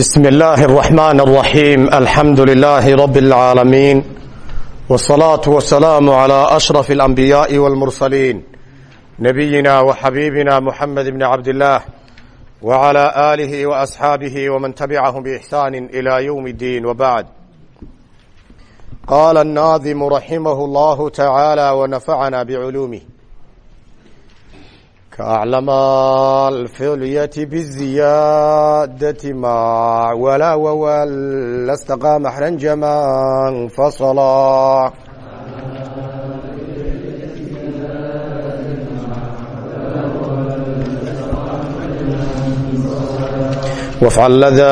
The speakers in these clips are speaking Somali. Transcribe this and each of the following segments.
بسم الله الرحمن الرحيم الحمد لله رب العالمين والصلاة والسلام على أشرف الأنبياء والمرسلين نبينا وحبيبنا محمد بن عبد الله وعلى آله وأصحابه ومن تبعهم بإحسان إلى يوم الدين وبعد قال الناظم رحمه الله تعالى ونفعنا بعلومه كأعلم الفعلية بالزيادة مع ولا وول استقام حرنجما انفصلا وافعل لذا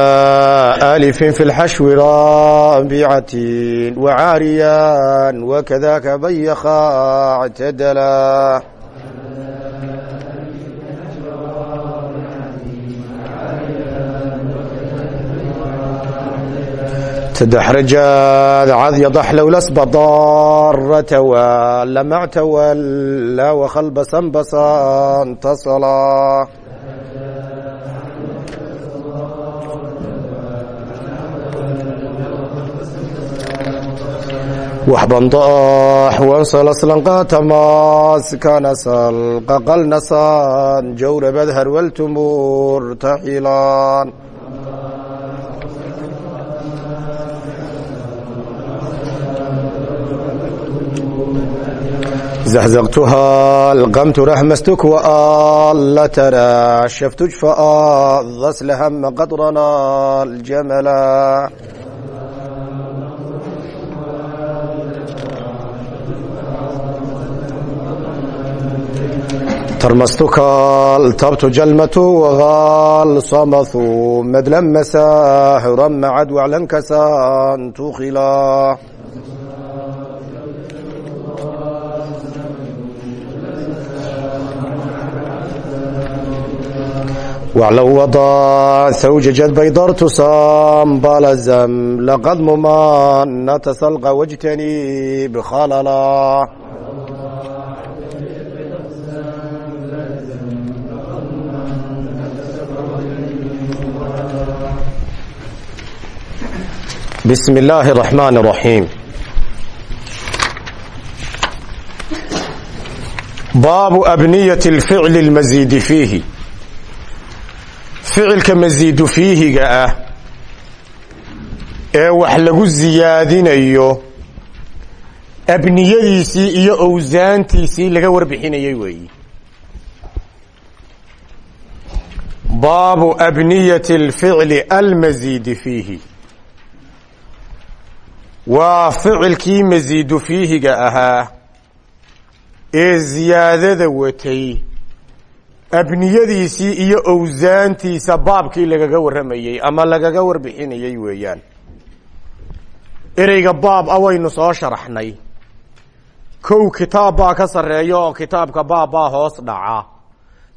آلف في الحشو رابعة وعاريا وكذاك بيخا اعتدلا saddex rajaad cad yadax lowlas badaarata walamacta walla wakhalbasan basan tasala waxbandax wansalaslanqaata maaskanasal qaqalnasaan jawrabad harwaltumur taxilaan جور بذهر والتمور تحيلان زهزغتها القمت رحمستك وآل ترى شفتك فآض لهم قطرنا الجملا ترمستك التبت جلمة وغال صمث مدلم مساه رم عد وعلن كسان تخلا وعلو وضع ثوججت بيضرت صام بلزم لقد ممان تسلق واجتني بخللا بسم الله الرحمن الرحيم باب أبنية الفعل المزيد فيه ficilka masiidu fiihiga ah ee wax lagu siyaadinayo abniyadiisii iyo owsaantiisii laga warbixinayay weeyi baabu abniyati alficli almasiidi fiihi. Waa ficilkii masiidu fiihiga ahaa ee ziyaadada watay abniyadiisii iyo owsaantiisa baabkii lagaga warramayey ama lagaga warbixinayey weeyaan. Ereyga baab a waynu soo sharaxnay. Kow kitaab baa ka sarreeya oo kitaabka baab baa hoos dhaca.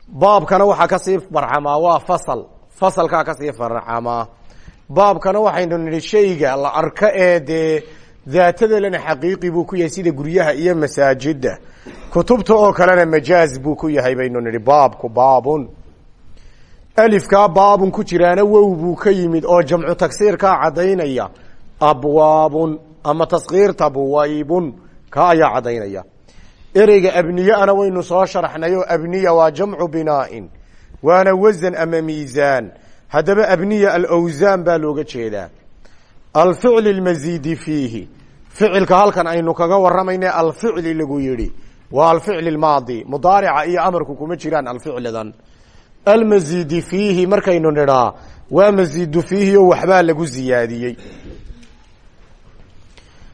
Baabkana waxaa ka sii farcamaa waa fasal. Fasalkaa ka sii farcamaa. Baabkana waxaynu nidhi shayga la arko ee dee daatadalena xaqiiqi buu ku yahay sida guryaha iyo masaajida kutubta oo kalena majaaz buu ku yahay baynu nidhi baabku baabun. Alifkaa baabun ku jiraana wow buu ka yimid oo jamcu tagsiirkaa caddaynaya. Abwaabun ama taskiirta buwaybun ka ayaa caddaynaya. Ereyga abniyeana waynu soo sharaxnay oo abniya waa jamcu binaa'in waana wasan ama miisaan haddaba abniya alawsaan baa looga jeedaa. Alficl almasiidi fiihi ficilka halkan aynu kaga waramayna alficli lagu yidhi. Waa alficl maadi mudaarica iyo amarku kuma jiraan alficlidan. Almasiidi fiihi markaynu nidhaa waa masiidu fiihi oo waxbaa lagu ziyaadiyey.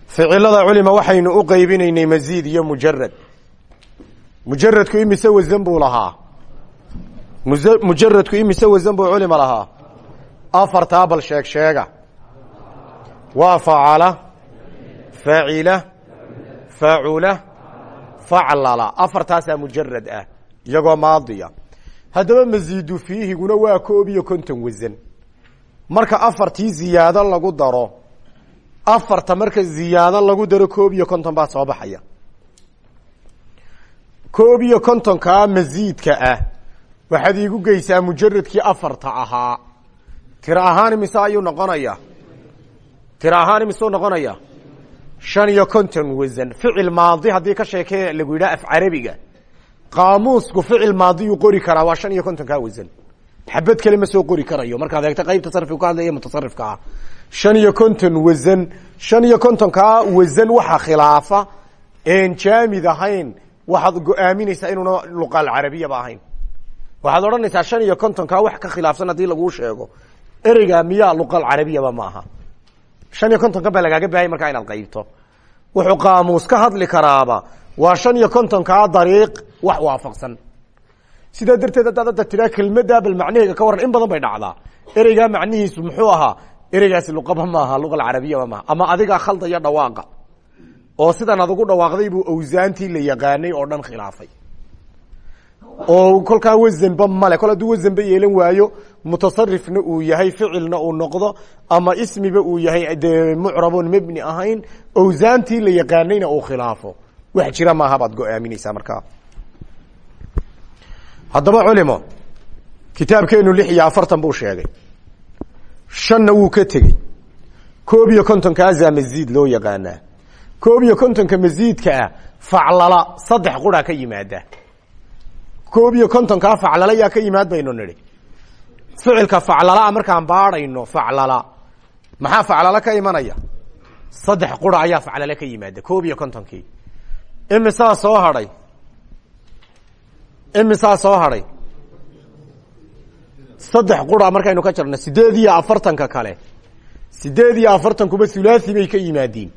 Ficilada culima waxaynu u qeybinaynay masiid iyo mujarad mujaradku imise wasan buu lahaa? Mujaradku imise wasan buu culima lahaa? Afartaa bal sheeg sheega. Waa facala facila facula faclala afartaasaa mujarad ah iyagoo maadiya haddaba masiidu fiihiguna waa koob iyo konton wasan marka afartii ziyaado lagu daro afarta marka ziyaado lagu daro koob iyo konton baa soo baxaya koob iyo kontonkaa masiidka ah waxaad iigu geysaa mujaradkii afarta ahaa tira ahaan imise ayuu noqonaya tira ahaan imisuu noqonaya shan iyo konton wasan ficil maadi haddii ka sheekee lagu yidhaha af carabiga qaamuusku ficil maadiyuu qori karaa waa shan iyo kontonkaa wasan xabad kale ma soo qori karayo markaad eegto qaybta sarfigu ka hadlaya mutasarifka ah shan iyo konton wasan shan iyo kontonkaa wasan waxa khilaafa een jaamid ahayn waxaad go'aaminaysaa inuuna luqaal carabiyaba ahayn waxaad odhanaysaa shan iyo kontonkaa wax ka khilaafsan haddii laguu sheego ereygaa miyaa luqaal carabiyaba ma aha shan iyo kontonka baa lagaaga baahaya markaa inaad qaybto. Wuxuu qaamuus ka hadli karaaba. Waa shan iyo kontonkaa dariiq wax waafaqsan. Sidaa darteed haddaad hadda tiraa kelmaddaa bal macnaheega ka warran in badan bay dhacdaa. Ereygaa macnihiisu muxuu ahaa ereygaasi luqaba maaha luqa alcarabiyaba maaha. Ama adigaa khaldaya dhawaaqa. Oo sidan ad ugu dhawaaqday buu awsaantii la yaqaanay oo dhan khilaafay oo kolkaa wasanba male. Kol hadduu wasanba yeelan waayo mutasarifna uu yahay ficilna uu noqdo ama ismiba uu yahay dee mucrabon mebni ahayn awsaantii la yaqaanayna uu khilaafo. Wax jira maaha baad go'aaminaysaa markaa. Haddaba culimo kitaabkeenu lix iyo afartan buu sheegay. Shanna wuu ka tegey. Koob iyo kontonkaasaa masiid loo yaqaanaa. Koob iyo kontonka masiidka ah faclala saddex quraa ka yimaada koob iyo kontonkaa faclala yaa ka yimaad baynu nidhi. ficilka faclalaa markaan baadhayno faclala. Maxaa faclala ka imanaya? saddex qura ayaa faclala ka yimaada koob iyo kontonkii imisaa soo hadhay? Imisaa soo hadhay? saddex qura markaynu ka jarno sideed iyo afartanka kale. Sideed iyo afartankuba hulaahi bay ka yimaadiin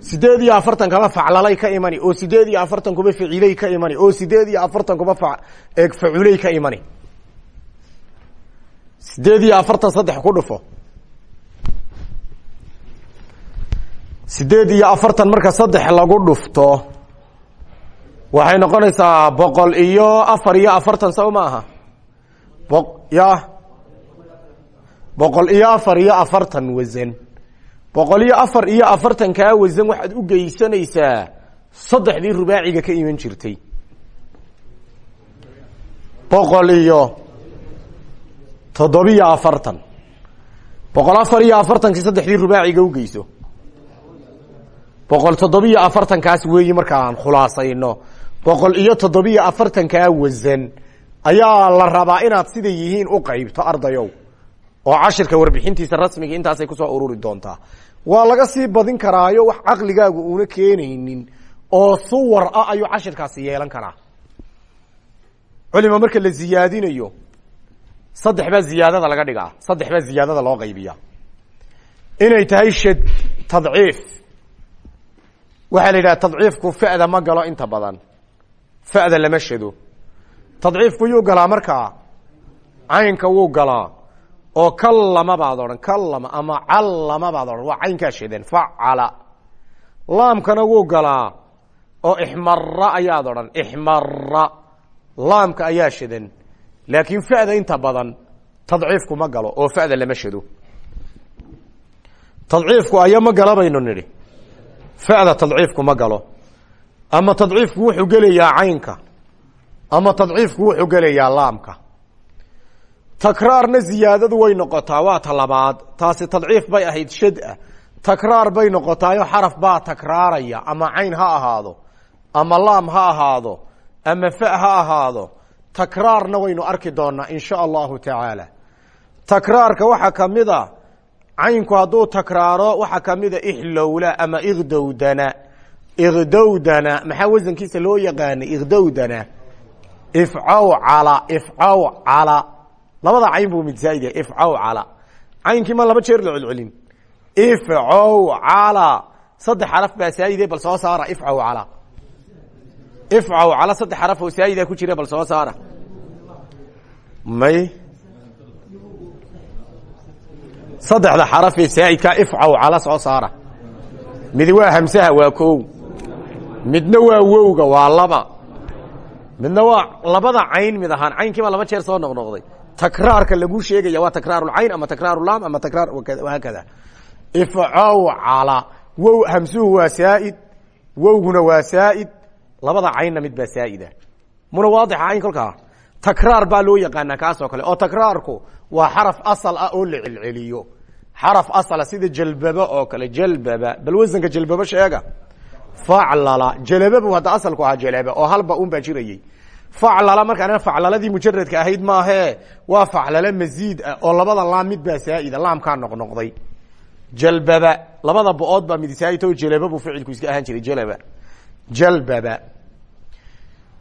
sideed iyo afartankaba faclalay ka imani oo sideed iyo afartankuba ficilay ka imani oo sideed iyo afartankuba faculey ka imani. Sideed iyo afartan saddex ku dhufo. Sideed iyo afartan marka saddex lagu dhufto waxay noqonaysaa boqol iyo afar iyo afartan saw ma aha? Bo ya. Boqol iyo afar iyo afartan wasan boqol iyo afar iyo afartankaa wasan waxaad u geysanaysaa saddexdii rubaaciga ka iman jirtay. Boqol iyo toddobiyo afartan. Boqol afar iyo afartankii saddexdii rubaaciga ugeyso boqol toddobiyo afartankaas weeyi markaan khulaasayno. Boqol iyo toddobiyo afartankaa wasan ayaa la rabaa inaad sida yihiin u qaybto ardayow oo cashirka warbixintiisa rasmiga intaasay ku soo ururi doontaa waa laga sii badin karaayo wax caqligaagu una keenaynin oo suwar ah ayuu cashirkaasi yeelan karaa. Culima marka la ziyaadinayo saddex baa ziyaadada laga dhigaa saddex baa ziyaadada loo qaybiya inay tahay shad tadciif. Waxaa la yidhaha tadciifku fa'da ma galo inta badan. Fa'da lama shado tadciifku yuu galaa markaa caynka wuu galaa oo kallama baad odhan kallama ama callama baad odhan waa caynkaa shadan facala. Laamkana wuu galaa oo ixmara ayaad odhan ixmara laamka ayaa shadan laakiin fa'da inta badan tadciifku ma galo oo fa'da lama shado tadciifku aya ma gala baynu nidhi. Fa'da tadciifku ma galo. Ama tadciifku wuxuu gelayaa caynka. Ama tadciifku wuxuu gelayaa laamka takraarna ziyaadadu way noqotaa waa ta taasi tadciif bay ahayd shad ah. Takraar bay noqotaayo xaraf baa takraaraya ama cayn ha ahaado ama laam ha ahaado ama fa ha ahaado. Takraarna waynu arki doonaa in allahu tacaala. Takraarka waxaa ka mid a caynku hadduu takraaro waxaa kamida ixlowla ama ikdowdana ikdowdana maxaa wasankiisa loo yaqaanay? Ikdowdana ifcawcala ifcawcala labada cayn buu mid zaaid yahay ifcawcala caynkii ma laba jeer la celcelin. Ifcawcala saddex xaraf baa saayide bal soo saara. Ifcawcala ifcawcala saddex xaraf oo saayida ku jira bal soo saara. May? Saddexda xaraf ee saa'idkaa ifcawcala soo saara. Mid waa hamsaha waa kow midna waa wowga waa laba. Midna waa labada cayn mid ahaan. Caynkiibaa laba jeer soo noqnoqday takraarka laguu sheegaya waa takraarulcayn ama takraarulaam ama takraar haakada ifcawcala wow hamsuhu waa saa'id wowguna waa saa'id labada caynna mid baa saa'ida. Muna waadixa cayn kolkaa? Takraar baa loo yaqaanaa kaas oo kale oo takraarku waa xaraf asal ah oo la celceliyo. Xaraf asala sida jalbaba oo kale jalbaba bal wasanka jalbaba sheega. Faclala jalababa hadda asalku ahaa jalaba oo halba un baa jirayey faclala markaan faclaladii mujaradka ahayd maahe waa faclala masiid ah oo labada laam mid baa saa'ida laamkaa noqnoqday. Jalbaba labada bo-ood baa mid saa'id oo jalaba buu ficilku iska ahaan jiray jalaba. Jalbaba.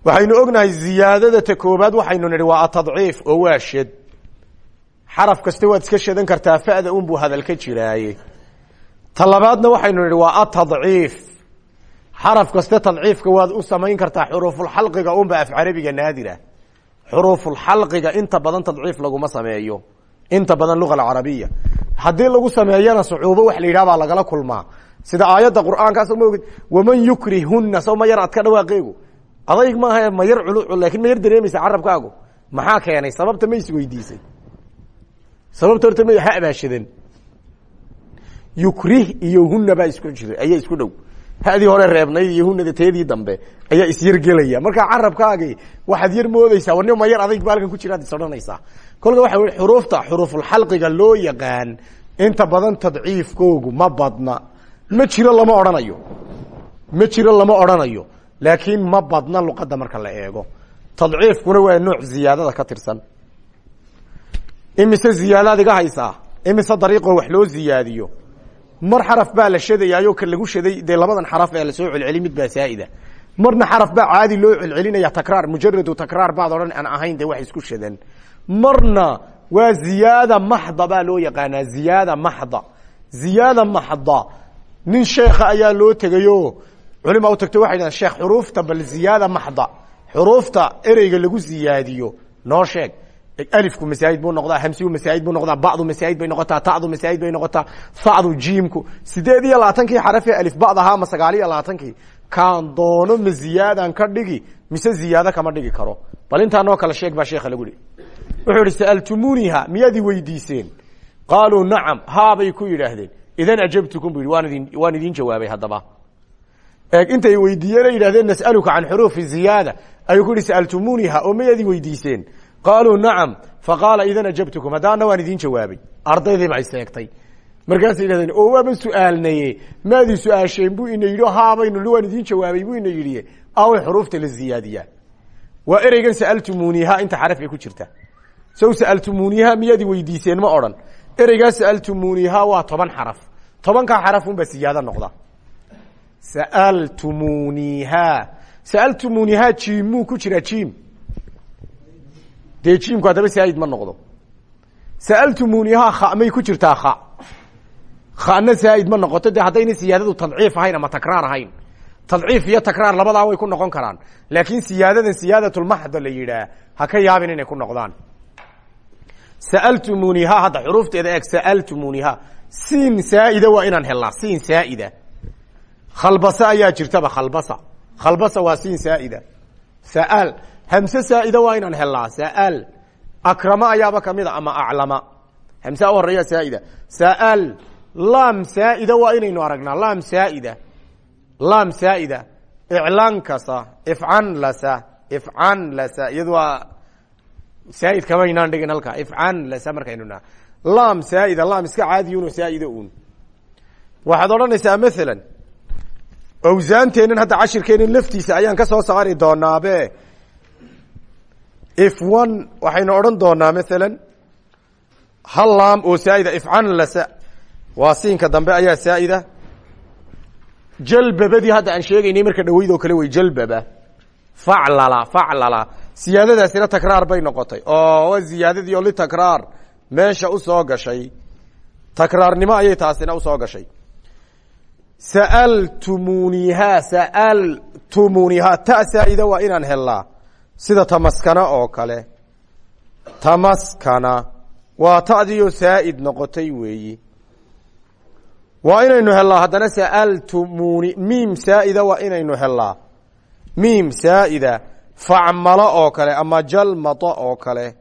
Waxaynu ognahay ziyaadada ta koobaad waxaynu nidhi waa atadciif oo waa shad. Xaraf kasta waad iska shadan kartaa fa'da unbuu hadal ka jiraaye. Ta labaadna waxaynu nidhi waa atadciif xaraf kaste tadciifka waad u samayn kartaa xuruufulxalqiga unba af carabiga naadira. Xuruufulxalqiga inta badan tadciif laguma sameeyo. Inta badan luga alcarabiya. Haddii lagu sameeyana sucuubo wax la yidhah baa lagala kulmaa. Sida aayadda qur'aankaas ma ogid waman yukrihuna saw ma yar ad ka dhawaaqeegu. Adayg maaha ma yar culu laakiin ma yar dareemaysa carabkaagu. Maxaa keenay? Sababta ma isweydiisay sababta horta ma habaashadan yukrih iyo huna baa isku jira ayaa isku dhow haddii hore reebnayd iyo hunada dambe ayaa isyargelaya markaa carabkaagi waxaad yar moodeysaa warni ma yar adayg ba halkan ku jiraad is odhanaysaa kolka waxa wi xuruufta xuruufulxalqiga loo yaqaan inta badan tadciifkoogu ma badna. Ma jiro lama odhanayo. Ma jiro lama odhanayo. Laakiin ma badna luqadda marka la eego. Tadciifkuna waa nooc ziyaadada ka tirsan. Imise ziyaadaad iga haysaa? Imise dariiqoo wax loo ziyaadiyo mar xaraf baa la shadayaayo ka lagu shaday dee labadan xaraf ee la soo celceli mid baa saa'ida marna xaraf baa caadi loo celcelinaya takraar mujaradu takraar baad odhan aan ahayn dee wax isku shadan marna waa ziyaada maxda baa loo yaqaanaa ziyaada maxda. Ziyaada maxda. Nin sheekha ayaa loo tegayo. Culima u tagto waxay dhahan sheekh xuruufta bal ziyaada maxda. Xuruufta ereyga lagu ziyaadiyo. Noo sheeg alifku masaajid buu noqdaa hamsigu masaajid buu noqdaa bacdu masaajid bay noqotaa tacdu masaajid bay noqotaa facdu jiimku sideed iyo labaatankii xaraf ee alif bad ahaa ma sagaal iyo labaatankii kaan doono ma ziyaadan ka dhigi mise ziyaado kama dhigi karo bal intaa noo kala sheeg baa sheekha lagu yihi wuxuu ihi sa'altumuuniha miyaad i weydiiseen qaaluu nacam haabay ku yidhaahdeen idan ajabtukum bu yidhi waan idin waan idiin jawaabay haddaba eeg intay weydiiyeen ay yidhahdeen nas'aluka can xuruufi ziyaada ayuu ku yihi sa'altumuuniha oo miyaad i weydiiseen qaaluu nacam faqaala idan ajabtukum haddaana waan idiin jawaabay ardaydii baa iseegtay markaasay yidhahdeen oo waaban su'aalnaye maadii su'aasheen buu ina yidhi haabaynu waan idiin jawaabay buu ina yidhi away xuruufta la ziyaadiyaa waa ereygan sa'altumuuniha inta xaraf ee ku jirta sow sa'altumuuniha miyaad i weydiiseen ma odhan ereygaa sa'altumuuniha waa toban xaraf tobankaa xaraf unbaa siyaado noqda sa'altumuuniha sa'altumuuniha jiimmuu ku jiraa jiim dee jiimku haddaba saa'id ma noqdo. Sa'altumuuniha kha may ku jirtaa kha khana saa'id ma noqoto dee haddayna siyaadadu tadciif ahayn ama takraar ahayn. Tadciif iyo takraar labadaa way ku noqon karaan. Laakiin siyaadadan siyaadatulmaxda la yidhaah ha ka yaabin inay ku noqdaan. Sa'altumuuniha hadda xuruufteeda eeg sa'altumuuniha siin saa'ida waa inaan helnaa siin saa'ida. Khalbasa ayaa jirtaba khalbasa. Khalbasa waa siin saa'ida. Sa'al hamse saa'ida waa inaan helnaa. Sa'al akrama ayaaba kamida ama aclama. Hamse u horreeya saa'ida. Sa'al laam saa'ida waa inaynu aragnaa. Laam saa'ida. Laam saa'ida. Iclaankasa ifcanlasa ifcanlasa iyadu waa saa'id kama inaan dhigin halkaa ifcanlasa markaynu naa laam saa'ida. Laam iska caadiyuno saa'ida uun. Waxaad odhanaysaa maalan awsaanteennan hadda cashirkeennan laftiisa ayaan ka soo saari doonaabe if one waxaynu odhan doonaa maalan hal laam oo saa'ida ifcanlasa waa siinka dambe ayaa saa'ida. Jalbabadii hadda aan sheegaynay marka dhaweyd oo kale wey jalbaba. Faclala faclala. Siyaadadaasina takraar bay noqotay. Oo ziyaadadii oo litakraar meesha u soo gashay. Takraarnimo ayay taasina u soo gashay. Sa'altumuuniha sa'altumuuniha ta saa'ida waa inaan helnaa sida tamaskana oo kale. Tamaskana waa ta'diioo saa'id noqotay weeyi. Waa inaynu helnaa haddana sa'altumuni miim saa'ida waa inaynu helnaa miim saa'ida facmalo oo kale ama jalmado oo kale.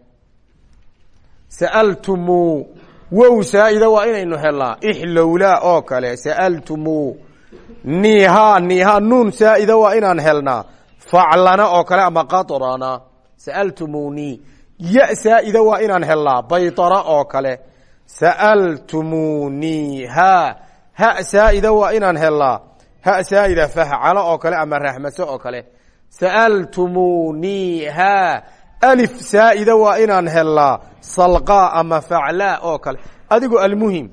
Sa'altumu wow saa'ida waa inaynu helnaa ixlowla oo kale sa'altumu niha niha nuun saa'ida waa inaan helnaa faclana oo kale ama qatrana sa'altumunii ya saa'ida waa inaan helnaa baydara oo kale sa'altumunii ha ha saa'ida waa inaan helnaa ha saa'ida fahcalo oo kale ama rahmaso oo kale sa'altumunii ha alif saa'ida waa inaan helnaa salqaa ama faclaa oo kale adigo almuhim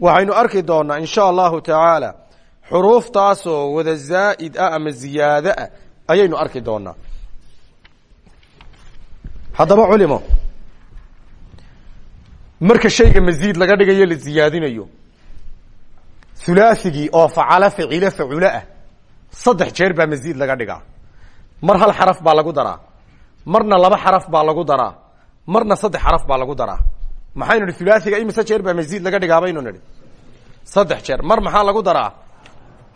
waxaynu arki doonaa in sha allahu tacaala xuruuftaasoo wada zaa'id ah ama ziyaado ah ayaynu arki doonaa. Haddaba culimo marka shayga masiid laga dhigayo la ziyaadinayo hulaasigii oo facalo ficilo faculo ah saddex jeer baa masiid laga dhigaa. Mar hal xaraf baa lagu daraa marna laba xaraf baa lagu daraa marna saddex xaraf baa lagu daraa. Maxaynu nihi hulaasiga imise jeer baa masiid laga dhigaa baynu nihi saddex jeer. Mar maxaa lagu daraa?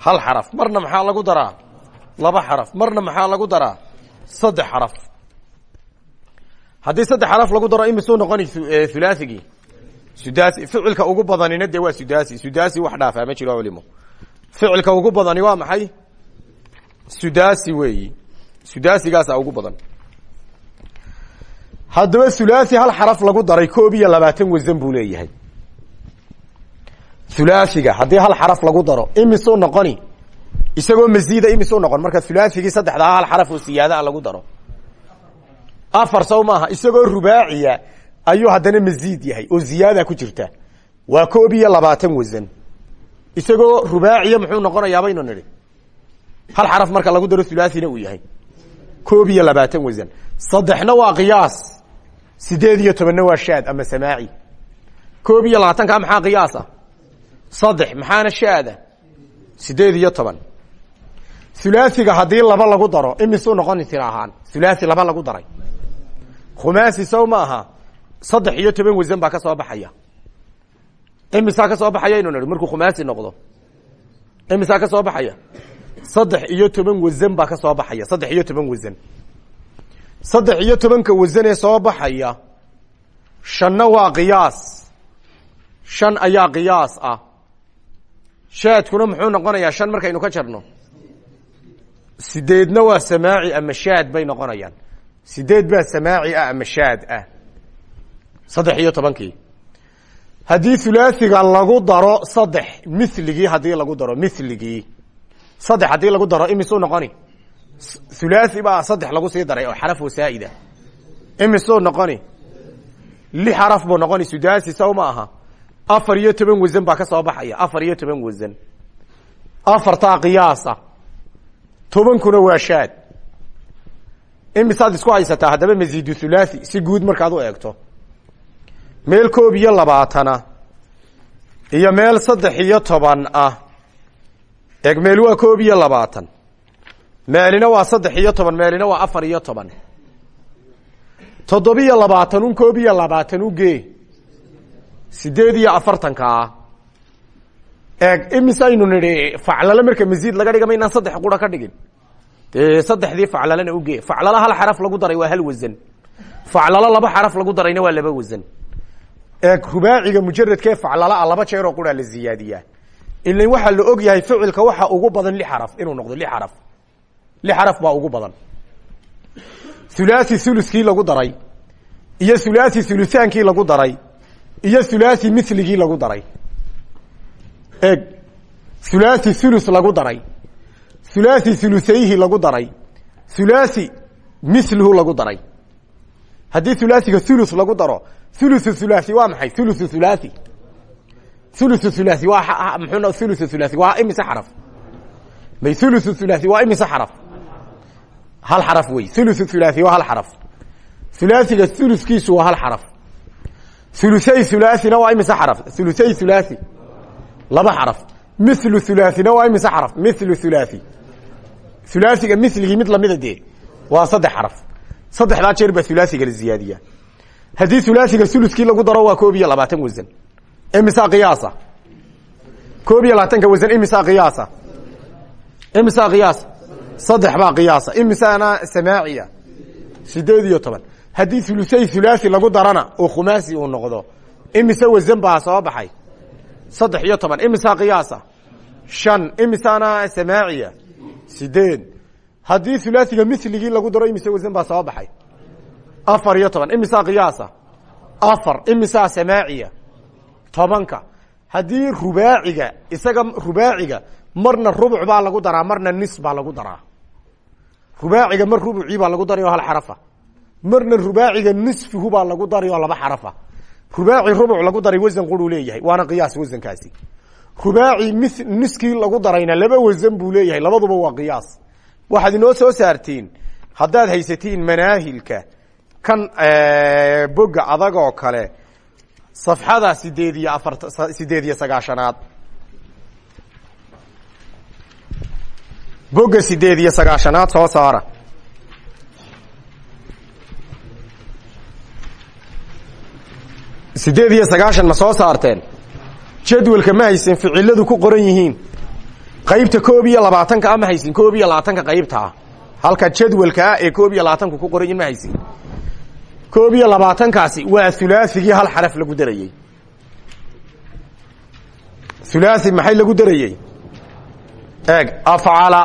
Hal xaraf. Marna maxaa lagu daraa laba xaraf. Marna maxaa lagu daraa? Saddex xaraf. Haddii saddex xaraf lagu daro imisuu noqoni hulaasigii sudasi ficilka ugu badanina dee waa sudasi sudasi wax dhaafaa ma jiro culimo ficilka ugu badani waa maxay? Sudasi weeyi. Sudasigaasa ugu badan. Haddaba hulasi hal xaraf lagu daray koob iyo labaatan wasan buu leeyahay. Hulasiga haddii hal xaraf lagu daro imisuu noqoni isagoo masiida imisuu noqon. Marka hulaasigii saddexdaa hal xaraf oo siyaada lagu daro. Afar saw isagoo rubaaciya ayuu haddana masiid yahay oo ziyaada ku jirta. Waa koob iyo labaatan wasan isagoo rubaaciya muxuu noqonayaa baynu nidhi? Hal xaraf marka lagu daro hulaasina uu yahay. Koob iyo labaatan wasan saddexna waa qiyaas. Sideed iyo tobanna waa shaad ama samaaci. Koob iyo labaatanka maxaa qiyaasa saddex. Maxaana shaada sideed iyo toban hulaasiga haddii laba lagu daro imisuu noqoni tira ahaan hulaasi laba lagu daray. Khumaasi sow ma aha saddex iyo toban wasan baa ka soo baxaya. Imisaa ka soo baxaya aynu nihi markuu khumaasi noqdo. Imisaa ka soo baxaya. Saddex iyo toban wasan baa ka soo baxaya saddex iyo toban wasan saddex iyo tobanka wasan ee soo baxaya shanna waa qiyaas. Shan ayaa qiyaas ah. Shaadkuna muxuu noqonayaa shan markaynu ka jarno sideedna waa samaaci ama shaad bay noqonayaan. Sideed baa samaaci ah ama shaad ah. Saddex iyo tobankii. Haddii hulaasiga lagu daro saddex miligii haddii lagu daro miligii saddex haddii lagu daro imisuu noqoni. Hulaasi baa saddex lagu sii daray oo xaraf wasaa'ida imisuu noqoni. Lix xaraf buu noqoni sudaasi saw ma aha. Afar iyo toban wasan baa ka soo baxaya. Afar iyo toban wasan afartaa tobankuna waa shaad. Imisaad isku haysataa haddaba masiidu hulaasi si guud markaad u eegto. Meel koob iyo labaatana iyo meel saddex iyo toban ah. Eeg meel waa koob iyo labaatan. Meelina waa saddex iyo toban meelina waa afar iyo toban. Toddobiyo labaatan un koob iyo labaatan ugee sideed iyo afartanka ah eeg imisaynu nidhi faclalo marka masiid laga dhiga maynaan saddex qura ka dhigin? Dee saddexdii faclalana ugee faclalo hal xaraf lagu daray waa hal wasan faclalo laba xaraf lagu darayna waa laba wasan eeg rubaaciga mujaradkee faclalaa laba jeeroo quraa la ziyaadiyaa. Ilan waxaa la og yahay ficilka waxa ugu badan li xaraf inuu noqdo li xaraf. Li xaraf baa ugu badan. Hulaasi thuluskii lagu daray iyo hulaasi thulutaankii lagu daray iyo hulaasi miligii lagu daray eeg hulaasi thulus lagu daray. Hulaasi thuluthayhi lagu daray. Hulaasi miluhu lagu daray. Haddii hulaasiga thuluth lagu daro thuluthu thulathi waa maxay? Thuluthu thulathi thuluthu thulathi waa mxuu thuluthu thulathi waa imise xaraf? May thuluthu thulathi waa imise xaraf? Hal xaraf wey. Thuluthu thulathi waa hal xaraf. Thulaathiga thuluskiisu waa hal xaraf. Thuluthay thulathina waa imise xaraf. Thuluthay thulathi laba xaraf. Milu thulathina waa imise xaraf? Milu thulathi thulaathiga miligii mid lamida dee. Waa saddex xaraf. Saddexdaa jeer baa hulaasiga la ziyaadiyaa. Haddii hulaasiga uluskii lagu daro waa koob iyo labaatan wasan imisa qiyaasa? Koob iyo labaatanka wasan imisa qiyaasa? Imisa qiyaasa? Saddex baa qiyaasa. Imisaana samaaciya? Sideed iyo toban. Haddii hulusay hulaasi lagu darana oo khumaasi uu noqdo imise wasan baa soo baxay saddex iyo toban. Imisa qiyaasa? Shan. Imisaana samaaciya. Sideed. Haddii hulaasiga miligii lagu daro imise wasan baa soo baxay. Afar iyo toban. Imisaa qiyaasa? Afar. Imisaa samaaciya? Tobanka. Haddii rubaaciga isaga rubaaciga marna rubuc baa lagu daraa marna nis baa lagu daraa. Rubaaciga mar rubucii baa lagu daray oo hal xarafa. Marna rubaaciga nisfihu baa lagu rubaaci rubuc lagu daray wasan quruu leeyahay waana qiyaas wasankaasi rubaaci mi niskii lagu darayna laba wasan buu leeyahay labaduba waa qiyaas. Waxaad inoo soo saartiin haddaad haysatiin manaahilka kan boga adag oo kale safxada sideed iyo afar sideed iyo sagaashanaad. Boga sideed iyo sagaashanaad soo saara sideed iyo sagaashan ma soo saarteen? Jadwalka ma haysin ficiladu ku qoran yihiin. Qaybta koob iyo labaatanka a ma haysin koob iyo labaatanka qaybta ah. Halka jadwalkaa ee koob iyo labaatanku ku qoran yihiin ma haysin. Koob iyo waa hulaaثigii hal xaraf lagu darayey. Hulaaثi maxay lagu darayey? Eeg afcala.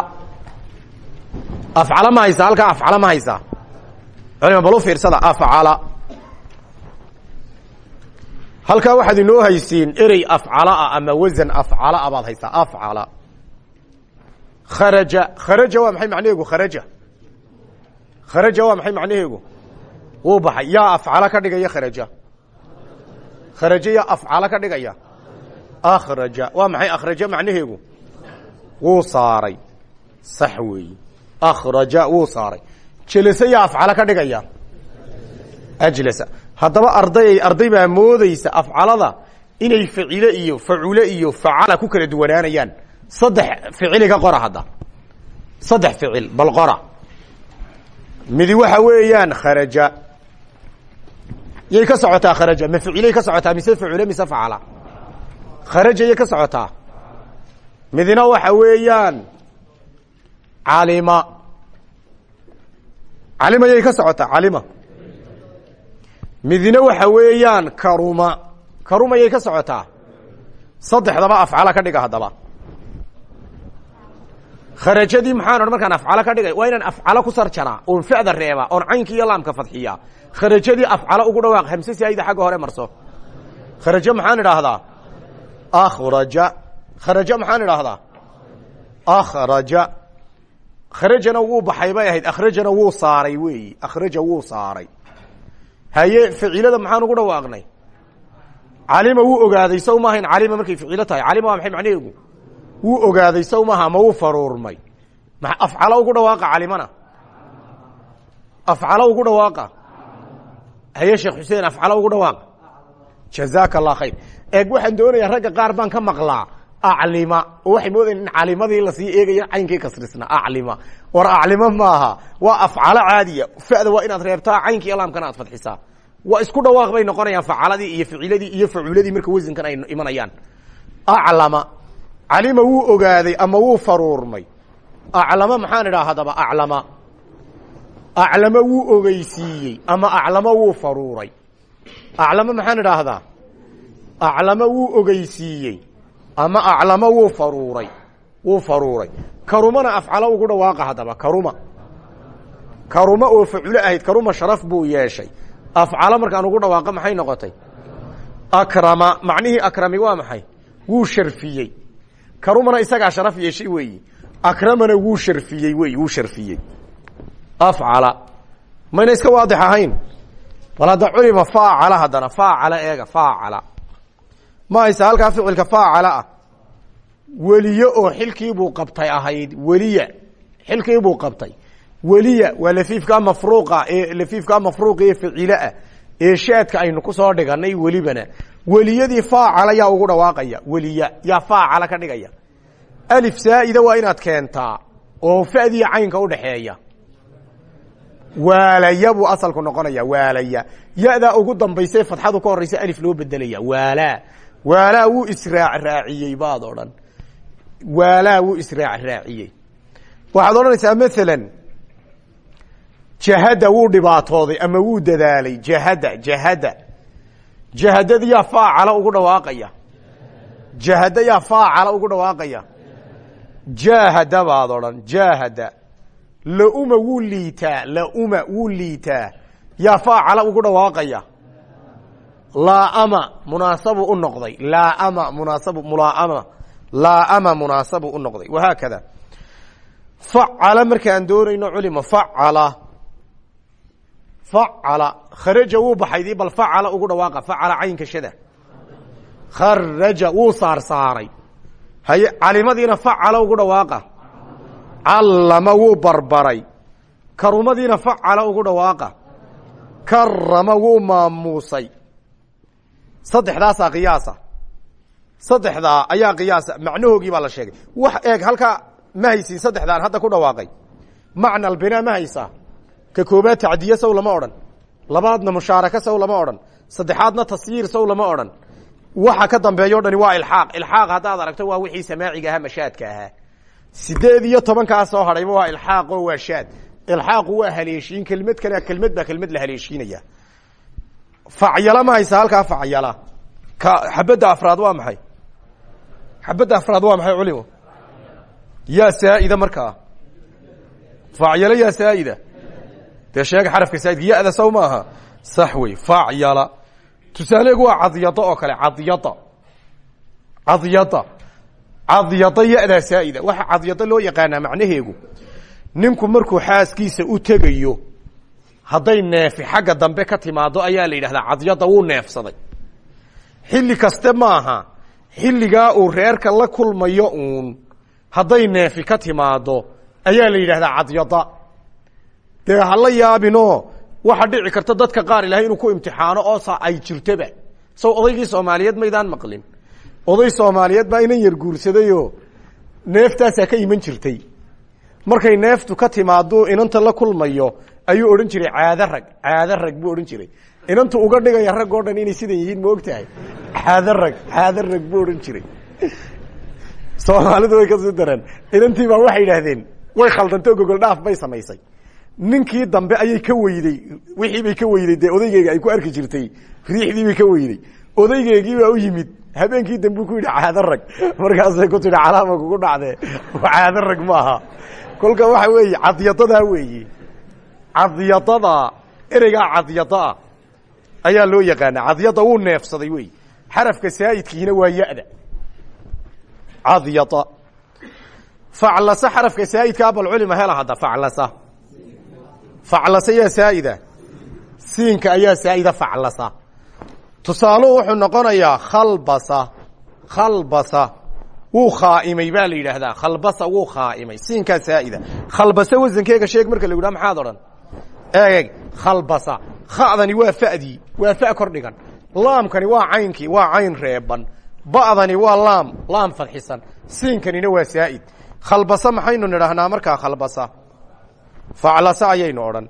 Afcala ma haysaa halkaa afcala ma haysaa culima bal u fiirsada afcala halkaa waxaad inoo haysiin erey afcalaa ama wasan afcalaa baad haysaa afcala. Kharaja kharaja waa maxay macnaheegu? Kharaja. Kharaja waa maxay macnaheegu? Wuu baxay. Yaa afcala ka dhigaya kharaja. Kharaja yaa afcala ka dhigaya. Akhraja. Waa maxay akhraja macnaheegu? Wuu saaray. Sax weeyi. Akhraja wuu saaray. Jelasa yaa afcala ka dhigaya? Ajlasa haddaba arday arday baa moodeysa afcalada inay facile iyo facule iyo facala ku kala duwanaanayaan. Saddex ficili ka qora hadda. Saddex ficil bal qora. Midi waxa weeyaan kharaja. Yay ka socotaa kharaja. Ma ficilay ka socotaa mise facule mise facala? Kharaja yay ka socotaa. Midina waxa weeyaan calima calima yay ka socotaa calima midna waxa weeyaan karuma. Karuma yay ka socotaa. Saddexdaba afcala ka dhiga haddaba. Kharajadii maxaan odhan markaan afcalo ka dhigay waa inaan afcalo ku sarjanaa oon ficda reeba oon caynki iyo laamka fadxiya. Kharajadii afcalo ugu dhawaaq hamse siayda xagga hore marso. Kharajo maxaan idhaahdaa? Akhraja. Kharajo maxaan idhaahdaa? Akhraja. Kharajana wuu baxay bay akhrajana wuu saaray weeyi akhraja wuu saaray haye ficilada maxaan ugu dhawaaqnay? Calima wuu ogaaday saw maahayn calima markay ficilo tahay. Calima waa maxay macnaheegu wuu ogaaday saw maaha ma wuu faruurmay. Ma afcalo ugu dhawaaqa calimana? Afcalo ugu dhawaaqa? Haye sheekh xuseen afcalo ugu dhawaaqa? Jazaaka allah khayr. Eeg waxaan doonayaa ragga qaar baan ka maqlaa aclima. Oo waxay moodayan in calimadii la sii eegayo caynkii kasrisna. Aclima. War aclima maaha. Waa afcalo caadiya. Fada waa inaad reebtaa caynkii laamkana aad fadxisaa. Waa isku dhawaaq bay noqonayaan facaladii iyo ficiladii iyo facuuladii marka wasankan ay imanayaan. Aclama. Calima wuu ogaaday ama wuu faruurmay. Aclama maxaan idhaha haddaba? Aclama. Aclama wuu ogeysiiyey ama aclama wuu faruuray. Aclama maxaan idhaahdaa? Aclama wuu ogeysiiyey ama aclama wuu faruuray wuu faruuray. Karumana afcalo ugu dhawaaqa haddaba karuma. Karuma oo faculo ahayd karuma sharaf buu yeeshay. Afcalo markaan ugu dhawaaqa maxay noqotay? Akrama macnihii akrami waa maxay? Wuu sharfiyey. Karumana isagaa sharaf yeeshay weeyi. Akramana wuu sharfiyey wey wuu sharfiyey. Afcala. Mayna iska waadix ahayn? Bal faacala haddana faacala eega faacala ma haysa halkaa ficilka faacala ah? Weliye oo xilkiibuu qabtay ahayd weliya. Xilkiibuu qabtay. Weliya waa lafiifkaa mafruuqa ee lafiifkaa mafruuqa ee faciileah ee shaadka aynu ku soo dhiganay welibana. Weliyadii faacala yaa ugu dhawaaqaya. Weliya yaa faacala ka dhigaya. Alif saa'ida waa inaad keentaa oo fadiya caynka udhaxeeya waalaya buu asalku noqonaya waalaya. Ya-daa ugu dambaysa fadxadu ka horeysa alif loo bedelaya waalaa waalaa wuu israac raaciyey baad odhan. Waalaa wuu israac raaciyey waxaad odhanaysaa maalan jahada wuu dhibaatooday ama wuu dadaalay? Jahada jahada jahadada yaa faacala ugu dhawaaqaya. Jahada yaa faacala ugu dhawaaqaya. Jaahada baad odhan jaahada lauma wuu liitaa lauma wuu liitaa. Yaa faacala ugu dhawaaqaya laaama munaasabu u noqday. Laaama munaasabu mulaaama laaama munaasabu u noqday. Wahaakada facala markaan doonayno culima facala facala kharaja wuu baxaydii bal facala ugu dhawaaqa. Facala caynka shada. Kharaja wuu saar saaray haye calimadiina facala ugu dhawaaqa. Callama wuu barbaray. Karumadiina facala ugu dhawaaqa. Karama wuu maamuusay saddexdaasaa qiyaasa. Saddexdaa ayaa qiyaasa. Macnahoogii baa la sheegay. Wax eeg halkaa ma haysin saddexdaan hadda ku dhawaaqay. Macna albinaa ma haysaa. Ka koobaad tacdiye sow lama odhan. Labaadna mushaaraka sow lama odhan. Saddexaadna tasyiir sow lama odhan. Waxa ka dambeeyo dhani waa ilxaaq. Ilxaaq haddaad aragto waa wixii samaaciga ahaa mashaadka ahaa. Sideed iyo tobankaa soo hadhayba waa ilxaaq oo waa shaad. Ilxaaqu waa haleeshiin. Kelmad kale kelmad baa kelmad la haleeshiinaya facyala ma haysa halkaa facyala. Ka xabadda afraad waa maxay? Xabadda afraad waa maxay culimo yaa saa'ida markaa facyala yaa saa'ida. Dee sheega xarafka saa'idka ya-da saw ma aha. Sax wey waa cadyado oo kale cadyada. Cadyada. Cadyado ya-daa saa'ida. Waxa cadyado loo yaqaanaa macnaheegu. Ninku markuu xaaskiisa u tegayo hadday neefi xagga dambe ka timaado ayaa la yidhahdaa cadyada wuu neefsaday. Xilli kaste maaha xilligaa uu reerka la kulmayo uun hadday neefi ka timaado ayaa la yidhahdaa cadyada. Dee hala yaabinoo waxa dhici karta dadka qaar ilahay inuu ku imtixaano oo sa ay jirtoba saw odaygii soomaaliyeed maydaan maqlin. Oday soomaaliyeed baa inan yar guursadayoo neeftaasaa ka iman jirtay. Markay neeftu ka timaado inanta la kulmayo ayuu odhan jiray caado rag caado rag buu odhan jiray. Inantu uga dhigaya rag oo dhan inay sidan yihiin ma og tahay? Caado rag caado rag buu odhan jiray. Soomaalidu way ka sii dareen. Inantii baa waxay idhaahdeen way khaldantay gogol dhaaf bay samaysay. Ninkii dambe ayay ka weyday wixii bay ka weyday dee odaygeyga ay ku arki jirtay riixdii bay ka weyday. Odaygeygii baa u yimid habeenkii dambe ku yidhi caado rag. Markaasay ku tidhi calaama kugu dhacdee caado rag maaha. Kolka waxa weeye cadyadadaa weeye cadyadada ereygaa cadyadaa ayaa loo yaqaana cadyada wuu neefsaday wey. Xarafka saa'idkiina waa ya-da. Cadyada. Faclasa xarafka saa'idkaa bal culima hela hadda faclasa. Faclasa yaa saa'ida. Siinka ayaa saa'ida faclasa. Tusaaluhu wuxuu noqonayaa khalbasa. Khalbasa. Wuu khaaimay baa la yidhaahdaa. Khalbasa wuu khaaimay. Siinkaa saa'ida. Khalbasa wasankeega sheeg marka la yidhaha maxaad odhan eeg khalbasa. Khadani waa fa'dii waa fa kor dhigan laamkani waa caynkii waa cayn reeban. Ba'dani waa laam laam fadxisan siinkanina waa saa'id. Khalbasa maxaynu nidhaahnaa markaa khalbasa? Faclasa ayaynu odhan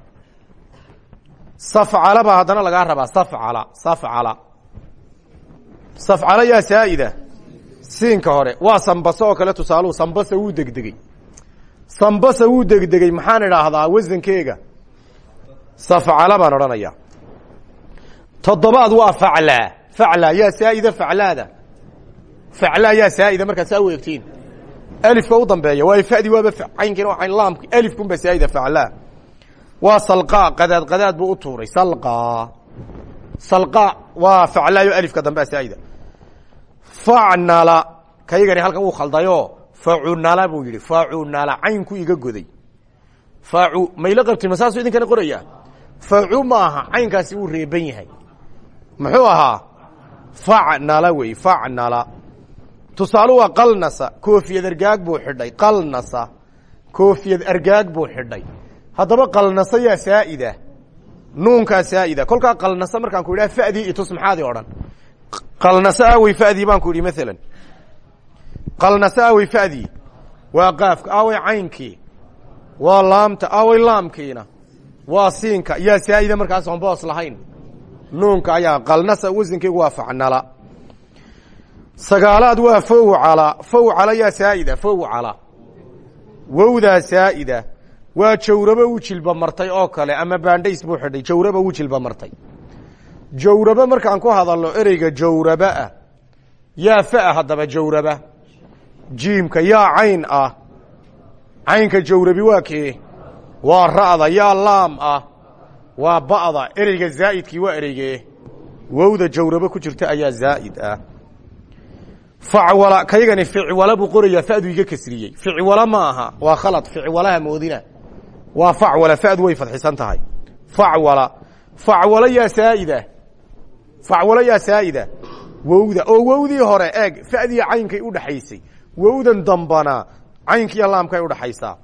safcala baa haddana lagaa rabaa. Safcala safcala. Safcala yaa saa'ida. Siinka hore. Waa sambase oo kale tusaaluhu sambasa wuu degdegey. Sambasa wuu degdegey. Maxaan idhaahdaa wasankeega safcala baan odhanaya toddobaad waa faclaa faclaa yaa saa'ida faclaada. Faclaa yaa saa'ida markaad saa u egtiin alifka u dambeeya waayo fadi waaba caynkiina waa laamki alifkunba saa'ida faclaa waa salqaa qadaad qadaad buu u tuuray salqaa. Salqaa waa faclaayo alifka dambea saa'ida. Facnala kaygani halkan wuu khaldayo. Facunala buu yidhi facunala caynku iga goday. Facu mayla qabtin ma idinkana qoraya facu maaha caynkaasi wuu reeban yahay. Muxuu ahaa? Facnala wey facnala. Tusaalu waa qalnasa. Koofiyad argaag buu xidhay qalnasa. Koofiyad argaag buu xidhay. Haddaba qalnasa yaa saa'ida. Nuunkaa saa'ida. Kolkaa qalnasa markaan ku idhaha fa'dii itus maxaadi odhan. Qalnasa awey fa'dii baan ku idhi maalan qalnasa awey fa'dii. Waa qaafka awey caynkii waa laamta awey laamkiina waa siinka. Yaa saa'ida markaas oon boos lahayn. Nuunka ayaa qalnasa wasankeygu waa facnala. Sagaalaad waa fowcala fowcala yaa saa'ida fowcala wowdaa saa'ida. Waa jawrabo u jilba martay oo kale ama baandhays buu xidhay. Jawraba u jilba martay. Jawrabo markaan ku hadalno ereyga jawrabaah yaa fa'a haddaba jawraba. Jiimka yaa cayn ah. Caynka jawrabi waa kee waa ra'da yaa laam ah. Waa ba'da ereyga zaa'idkii waa ereygee wowda jawrabo ku jirta ayaa zaa'id ah. Facwala kaygani ficwala buu qorayaa fadu iga kasriyey. Ficwala ma aha waa khalad ficwalaha moodina. Waa facwala fadu way fadxisan tahay. Facwala facwala yaa saa'ida facwala yaa saa'ida wowda oo wowdii hore eeg fadiya caynkay udhaxaysay wowdan dambana caynkiiyo laamkay udhaxaysaa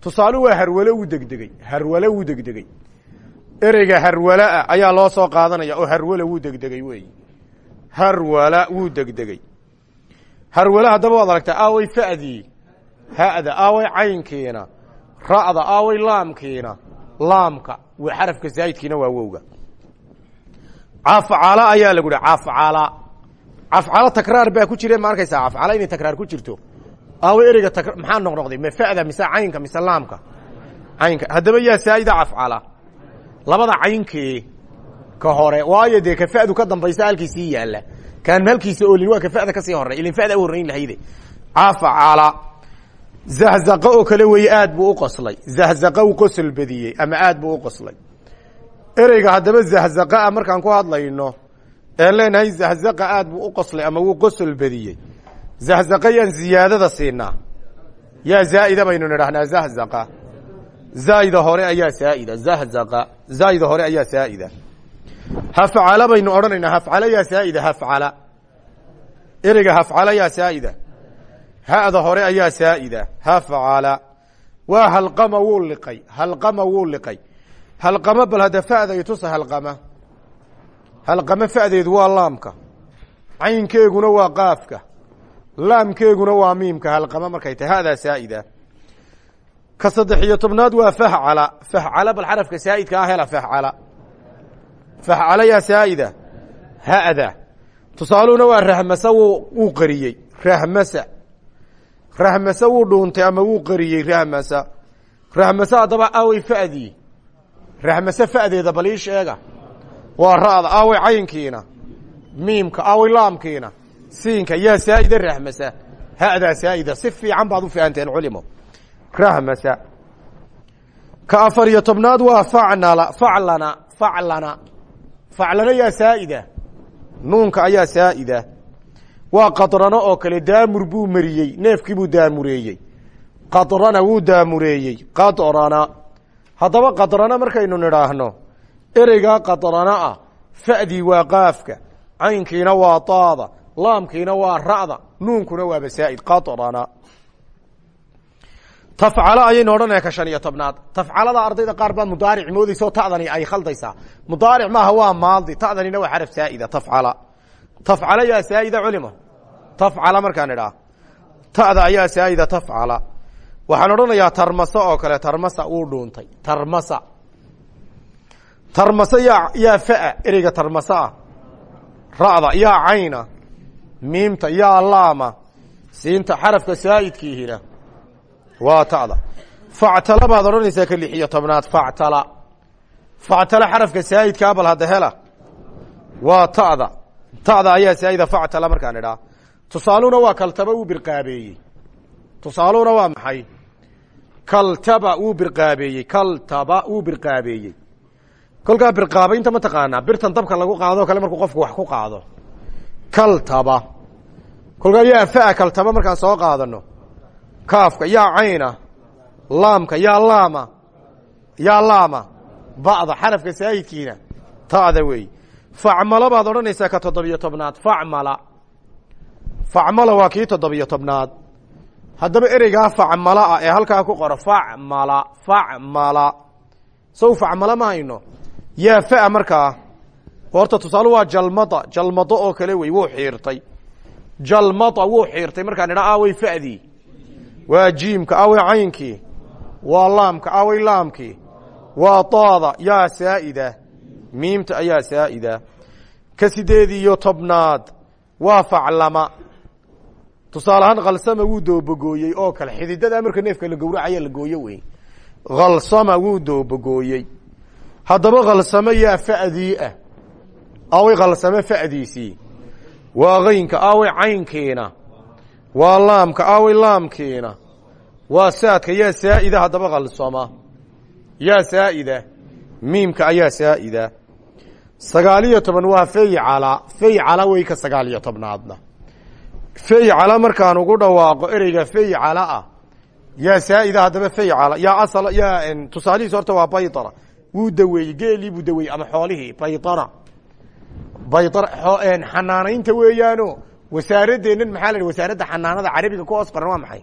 tusaale waa harwale wuu degdegey harwale wuu degdegey ereyga harwalaa ayaa loo soo qaadanaya oo harwala wuu degdegey wey harwala wuu degdegey harwale haddaba waad aragtaa aaway fa'dii ha'da aaway caynkiina ra'da aaway laamkiina. Laamka waa xarafka zaa'idkiina waa wowga. Cafcala ayaa lagu yihi cafcala. Cafcalo takraar baa ku jire ma arkaysaa? Inay takraar ku jirto aaway ereyga maxaa noqnoqday? Ma fa'da mise caynka mise laamka? Caynka. Haddaba yaa saa'ida cafcala labada caynkee ka hore waayo dee ka fa'du ka dambaysa halkiisii yaalla. Kaan halkiisa olin waa ka fa'da ka sii horey ilin fa'da u horrayn lahayde cafcala zahzaqa oo kale weeye aad buu u qoslay. Zahzaqa u qosol badiyey ama aad buu u qoslay. Ereyga haddaba zahzaqa markaan ku hadlayno een leenahay zahzaqa aad buu u qoslay ama wuu qosol badiyey zahzaqa yaan ziyaadada siinaa yaa zaa'ida baynu nidhahnaa zahzaqa. Zaa'ida hore ayaa saa'ida zahzaqa. Zaa'ida hore ayaa saa'ida hafcala baynu odhanaynaa hafcala yaa saa'ida hafcala. Ereyga hafcala yaa saa'ida ha'da hore ayaa saa'ida hafcala. Waa halqama wuu liqay halqama wuu liqay. Halqama bal hadda fa'da itusa halqama. Halqama fa'deedu waa laamka. Caynkeeguna waa qaafka laamkeeguna waa miimka halqama. Markay tahay ha'daa saa'ida. Ka saddex iyo tobnaad waa fahcala. Fahcala bal xarafka saa'idka ah hela fahcala. Fahcala yaa saa'ida. Ha'da. Tusaaluhuna waa rahmasa wuu qariyey. Rahmasa. Rahmase wuu dhuuntay ama wuu qariyey rahmasa. Rahmase haddaba aaway fa'dii rahmase fa'deeda bal ii waa ra'da aaway caynkiina. Miimka aaway laamkiina siinka yaa saa'ida rahmasa. Ha'daa saa'ida. Si fiican baad u fahanteen culimo. Rahmasa. Ka afar iyo tobnaad waa facnala faclana faclana. Faclana yaa saa'ida. Nuunka ayaa saa'ida. Waa qadrano oo kale daamur buu mariyey. Neefkii buu daamureeyey. Qadrana wuu daamureeyey. Qadrana. Haddaba qadrana markaynu nidhaahno ereygaa qadrana ah. Fa'dii waa qaafka. Caynkiina waa taada laamkiina waa ra'da nuunkuna waa basaa'id qadrana. Tafcalo ayaynu odhanaya ka shan iyo tobnaad. Tafcalada ardayda qaar baad mudaaric moodaysa oo ta'dani ay khaldaysaa. Mudaaric maaha waa maadi ta'danina waa xaraf saa'ida tafcala. Tafcala yaa saa'ida culimo? Tafcala markaan idhaa ta'da ayaa saa'ida tafcala. Waxaan odhanayaa tarmasa oo kale tarmasa wuu dhuuntay. Tarmasa. Tarmasa yaa yaa fa'a ereyga tarmasa ah. Ra'da yaa cayna miimta yaa laama siinta xarafka saa'idkiihina. Waa ta'da. Factala baad odhanaysaa ka lix iyo tobnaad factala. Factala xarafka saa'idkaa bal hadda hela. Waa ta'da. Ta'da ayaa saa'ida factala markaan idhaa. Tusaaluna waa kaltaba wuu birqaabeeyey. Tusaaluna waa maxay? Ma taqaanaa. Birtan dabka lagu qaado kale markuu qofku wax ku qaado kaltaba. Kolkaa yaa fa'a kaltaba markaan soo qaadano. Kaafka yaa cayna. Laamka yaa laama. Yaa laama. Ba'da xarafka saayidkiina. Ta'da weey. Facmala baad odhanaysaa ka toddobiyo tobnaad. Facmala. Facmala waa kii toddobiyo tobnaad. Haddaba ereygaa facmala ah ee halkaa ku qoro. Facmala. Facmala. Sow facmala ma hayno. Yaa fa'a markaa horta tusaale waa jalmada jalmado oo kale wey wuu xiirtay. Jalmada wuu xiirtay markaan idha aaway fa'dii waa jiimka aaway caynkii waa laamka aaway laamkii waa daada yaa saa'ida. Miimta ayaa saa'ida. Ka sideed iyo tobnaad waa faclama. Tusaale ahaan khalsama wuu doobogooyey oo kale xididada marka neefka la gowracaya la gooyo wey. Khalsama wuu doobogooyey haddaba khalsamo yaa fa'dii ah aaway khalsamo fa'diisii waa kaynka aaway caynkiina waa laamka aaway laamkiina waa saadka yaa saa'ida haddaba khalsama yaa saa'ida. Miimka ayaa saa'ida. Sagaaliyo toban waa faycala. Wey ka sagaaliyo tobnaadna faycala markaan ugu dhawaaqo ereyga faycala ah. Yaa saa'ida haddaba faycala. Yaa asal yaa tusaalihiis horta waa baytara wuu daweeyey geelii buu daweeyey ama xoolihii baytara xanaanaynta weeyaano. Wasaaradeennan maxaa la wasaaradda xanaanada carabiga ku hoos qoran waa maxay?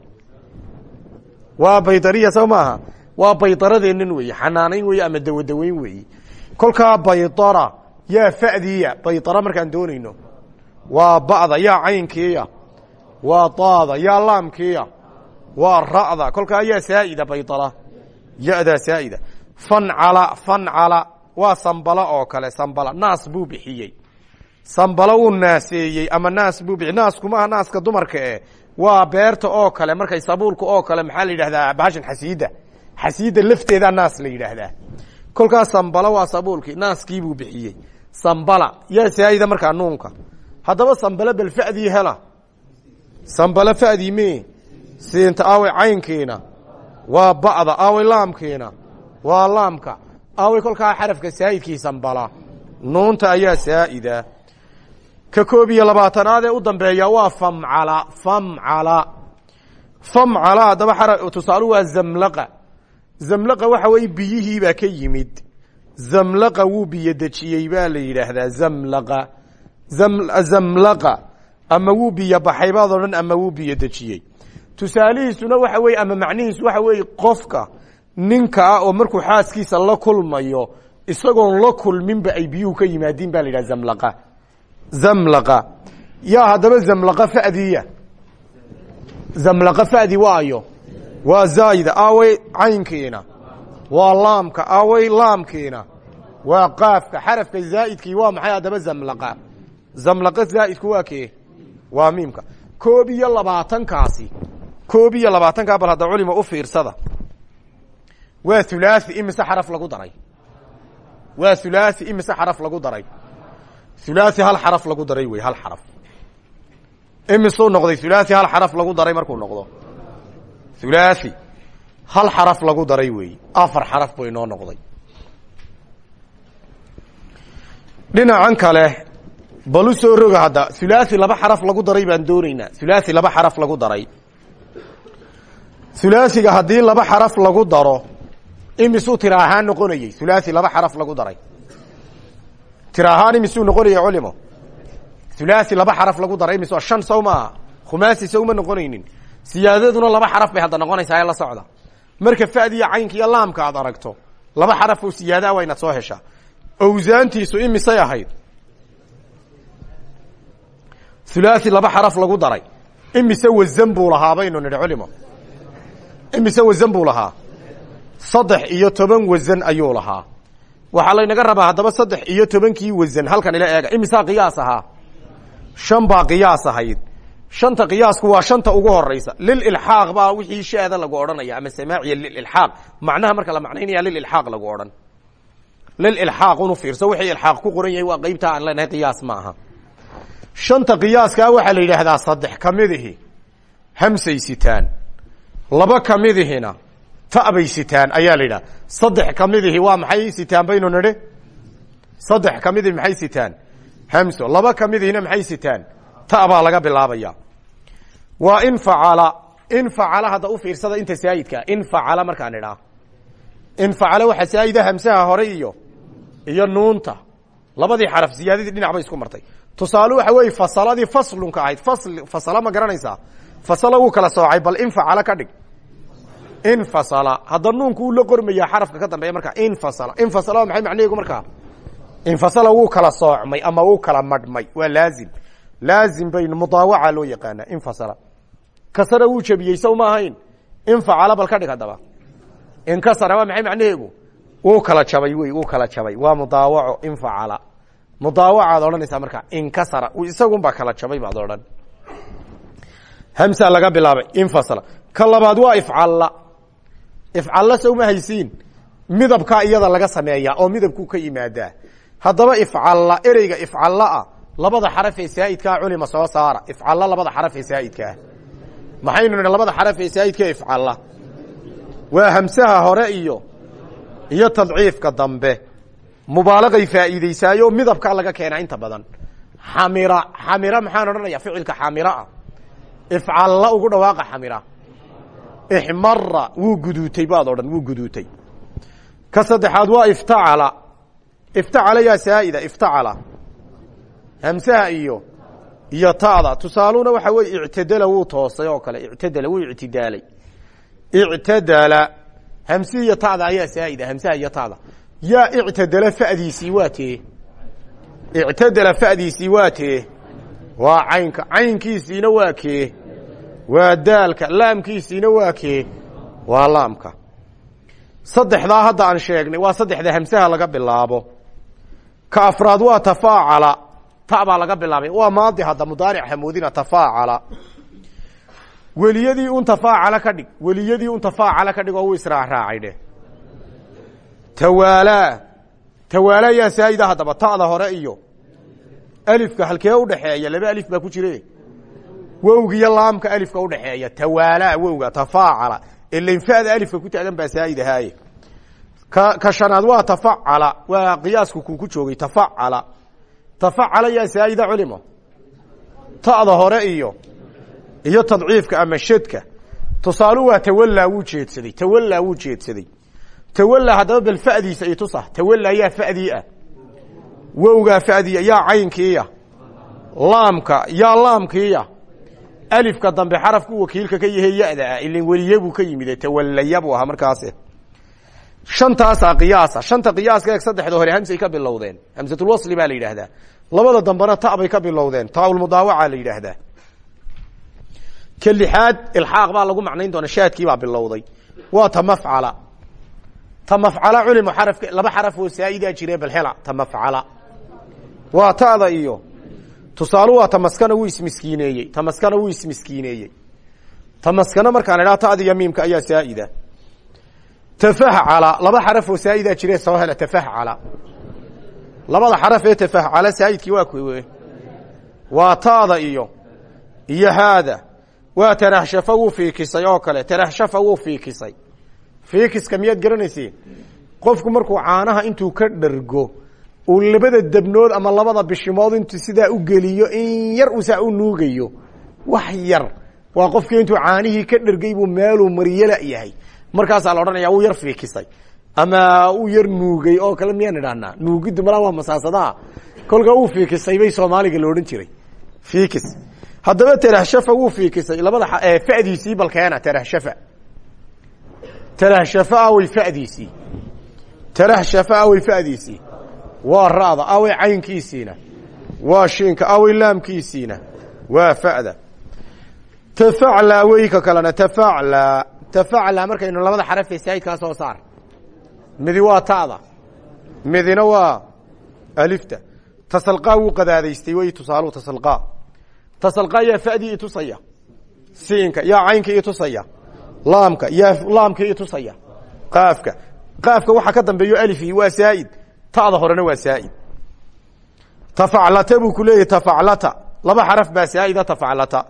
Waa baytariya soo maaha? Waa baydaradeennan weeye xanaanayn weeye ama dawadaweyn weeye. Kolkaa baydara yaa fadiya baydara markaan doonayno. Waa ba'da yaa caynkiiya waa daada yaa laamkiiya waa ra'da kolkaa yaa saa'ida baydara. Yadaa saa'ida. Fancala fancala. Waa sambala oo kale sambala. Naas buu bixiyey sambala wuu naaseeyey ama naas buu bixiyey naaskumaha naaska dumarka eh waa beerta oo kale markay sabuulka oo kale maxaa la yidhahdaa bahashan xasiida. Xasiida lafteedaa naas la yidhaahdaa. Kolkaa sambala waa sabuulkii naaskiibuu bixiyey. Sambala yaa saa'ida markaa nuunka. Haddaba sambala bal fadii hela. Sambala fadii me siinta aaway caynkiina waa ba'da aaway laamkiina waa laamka. Aaway kolkaa xarafka saa'idkii sambala. Nuunta ayaa saa'ida ka koob iyo labaatanaad ee u dambeeya waa famcala famcala. Famcala haddaba tusaalu waa zamlaqa. Zamlaqa waxa weeye biyihii baa ka yimid. Zamlaqa wuu biyo dejiyey baa la yidhaahdaa zamlaqa. Zamlaqa. Ama wuu biyo baxay baad odhan ama wuu biyo dejiyey. Tusaalihiisuna waxa weye ama macnihiisu waxa weeye qofka ninka ah oo markuu xaaskiisa la kulmayo isagoon la kulminba ay biyuhu ka yimaadiin ba la yidhaha zamlaqa zamlaqa. Yaa haddaba zamlaqa fadiya. Zamlaqa fadi waayo. Waa zaayida aaway caynkiina. Waa laamka aaway laamkiina. Waa qaafka xarafka zaa'idkii waa maxay haddaba zamlaqa. Zamlaqa zaa'idku waa kee? Waa miimka. Koob iyo labaatankaasi. Koob iyo labaatankaa bal hadda culima u fiirsada. Waa hulaathi imise xaraf lagu daray? Waa hulaathi imise xaraf lagu daray hulaathi hal xaraf lagu daray wey hal xaraf. Imisuu noqday hulaathi hal xaraf lagu daray markuu noqdo. Hulaathi hal xaraf lagu daray weeye afar xaraf buu inoo noqday. Dhinacan kale balu soo roga hadda hulaathi laba xaraf lagu daray baan doonaynaa hulaathi laba xaraf lagu daray. Hulaathiga haddii laba xaraf lagu daro imisuu tira ahaan noqonayey hulaathi laba xaraf lagu daray tira ahaan imisuu noqonayay culimo. Hulaathi laba xaraf lagu daray imis shan sow maaha khumaasi sowma noqonaynin. Siyaadaduna laba xaraf bay hadda noqonaysaa ee la socda. Marka fadiya caynka iyo laamka aad aragto laba xaraf oo siyaadaa waa inaad soo heshaa awsaantiisu imisay ahayd. Hulaathi laba xaraf lagu daray. Imise wasan buu lahaa baynu nidhi culimo. Imise wasan buu lahaa. Saddex iyo toban wasan ayuu lahaa waxaa laynaga rabaa haddaba saddex iyo tobankii wasan halkan ila eega. Imisaa qiyaas ahaa? Shan baa qiyaas ahayd. Shanta qiyaasku waa shanta ugu horeysa lililxaaq baa wixii shaada lagu odhanaya ama samaaciya lililxaaq macnaha marka la macnaynaya lililxaaq lagu odhan. Lililxaaq unu fiirso wixii ilxaaq ku qoran yahay waa qeybta aan leenahay qiyaas ma aha. Shanta qiyaaskaa waxaa la yidhaahdaa saddex kamidihi hamsay sitaan laba kamidihina ta'bay sitaan ayaa la yidhaha. Saddex kamidihi waa maxay sitaan baynu nidhi? Saddex kamidihi maxay sitaan? Hamso laba kamidihina maxay sitaan? Ta baa laga bilaabaya. Waa in facala in facala hadda u fiirsada inta saayidka in facala markaan idhaa in facala waxaa saayida hamsaha hore iyo iyo nuunta. Labadii xaraf siyaadadii dhinac bay isku martay. Tusaale waxa weeye fasaladii faslunka ahayd. Fasl fasala ma garanaysaa. Fasala wuu kala soocay infasala. Hadda nuunku uu la qormayaa xarafka ka dambeeya markaa infasala. Infasala waa maxay macnaheegu infasala wuu kala soocmay ama wuu kala madhmay. Waa laazim. Laazim baynu mudaawaca loo yaqaanaa infasala. Kasara wuu jebiyey sow ma infacala bal ka dhig haddaba. Inkasara waa maxay macnaheegu wuu kala jabay wey wuu kala jabay. Waa mudaawaco infacala. Mudaawacaad odhanaysaa markaa inkasara. Isagunbaa kala jabay baad odhan. Hamsa laga bilaabay infasala. Ka waa ifcalla ifcalla sow ma haysiin midabkaa iyada laga sameeyaa oo midabkuu ka yimaadaa haddaba ifcalla ereyga ifcallaa labada xaraf ee saa'idkaa culima soo saara. Ifcalla labada xaraf ee saa'idkaah maxaynu nidhi labada xaraf ee saa'idka ifcalla waa hamsaha hore iyo iyo tadciifka dambe. Mubaalaqay faa'iideysaayo midabkaa laga keenaa inta badan. Xamira xamira maxaan odhanaya ficilka xamiraa ifcalla ugu dhawaaqa xamira ixmara wuu guduutay baad odhan wuu guduutay. Ka saddexaad waa iftacala. Iftacala yaa saa'ida iftacala. Hamsaha iyo iyo ta'da tusaaluna waxa weye ictadala wuu toosay oo kale. Ictadala wuu ictidaalay. Ictadala hamsi iyo ta'da ayaa saa'ida hamsaha iyo ta'da yaa ictadala fa'diisii waa tee. Ictadala fa'diisii waa tee. Waa caynka waa daalka laamkiisiina waa kee? Waa laamka. Saddexdaa hadda aan sheegnay waa saddexda hamsaha laga bilaabo. Ka afraad waa tafaacala. Ta laga bilaabay. Waa maadi hadda mudaaric hamoodina tafaacala. Weliyadii un tafaacala ka dhig. Weliyadii un tafaacala ka dhig oo u israacraacay dheh. Tawaalaa. Tawaalaa yaa saayida haddaba hore iyo. Alifka halkee udhaxeeya laba alif baa ku jire wowgiyo laamka alifka udhaxeeya tawaalaa wowga tafaacala. Ilanfada alifka ku taagan baa saa'id ahaaye. Ka shanaad waa tafacala waa qiyaasku kuu ku joogay tafacala tafacala yaa saa'ida culimo. Ta'da hore iyo iyo tadciifka ama shadka tusaalu waa tawallaa wuu jeedsaday tawallaa wuu jeedsaday. Tawallaa haddaba bal fa'diisa i tusa tawallaa yaa fa'dii ah. Wowgaa fa'diia yaa caynkiiya. Laamka yaa laamkiiya alifka dambe xarafku wakiilka ka yahe ya-da ah ilin weliye buu ka yimide tawallaya buu ahaa markaasi shantaasaa qiyaasa shanta qiyaaska eeg saddexda hore hamsay ka bilowdeen. Hamsatulwasli baa la yidhaahdaa. Labada dambena ta bay ka bilowdeen. Taaulmudaawaca la yidhaahdaa. Ka lixaad ilxaaq baa lagu macnayn doona shaadkii baa bilowday. Waa tamafcala tamafcala culimo xarafka laba xaraf oo saa'idaa jire balhela tamafcala waa ta'da iyo tusaalu waa tamaskana wuu ismiskiineeyey tamaskana wuu ismiskiineeyey tamaskana markaan idhaa ta'da iyo miimka ayaa saa'ida. Tafahcala laba xaraf oo saa'idaa jire soo hela tafahcala labada xaraf ee tafahcala saa'idkii waa kuwe waa ta'da iyo iyo haada. Waa tarahshafa wuu fiikisay oo kale tarahshafa wuu fiikisay. Fiikiska miyaad garanaysiin? Qofku markuu caanaha intuu ka dhargo uu labada debnood ama labada bishimood intuu sidaa u geliyo in yar uu saa u nuugayo. Wax yar. Waa qofkii intuu caanihii ka dhargay buu meeluu mariyala yahay. Markaasaa la odhanaya wuu yar fiikisay. Ama uu yar nuugay oo kale miyaan idhahnaa nuugiddu malaa waa masaasadaha kolka uu fiikisay bay soomaaliga la odhan jiray. Fiikis. Haddaba tarahshafa wuu fiikisay. Labada fadiisii balkeena tarahshafa tarahshafa awey fadiisii. Tarahshafa awey fadiisii waa ra'da awey caynkiisiina. Waa shiinka awey laamkiisiina. Waa fa'da. Tafaclaa wey ka kalena tafaclaa tafaclaa markaynu labada xarafee saa'idkaa soo saar. Midi waa ta'da midina waa alifta. Tasalqaa wuu qadaadaystay wey tusaalu tasalqaa. Tasalqaa yaa fa'dii itusaya siinka yaa caynka itusaya laamka yaa laamka itusaya qaafka. Qaafka waxaa ka dambeeyo alifi waa saa'id ta'da horena waa saa'id tafaclata buu ku leeyahy laba xaraf baa saa'ida tafaclata.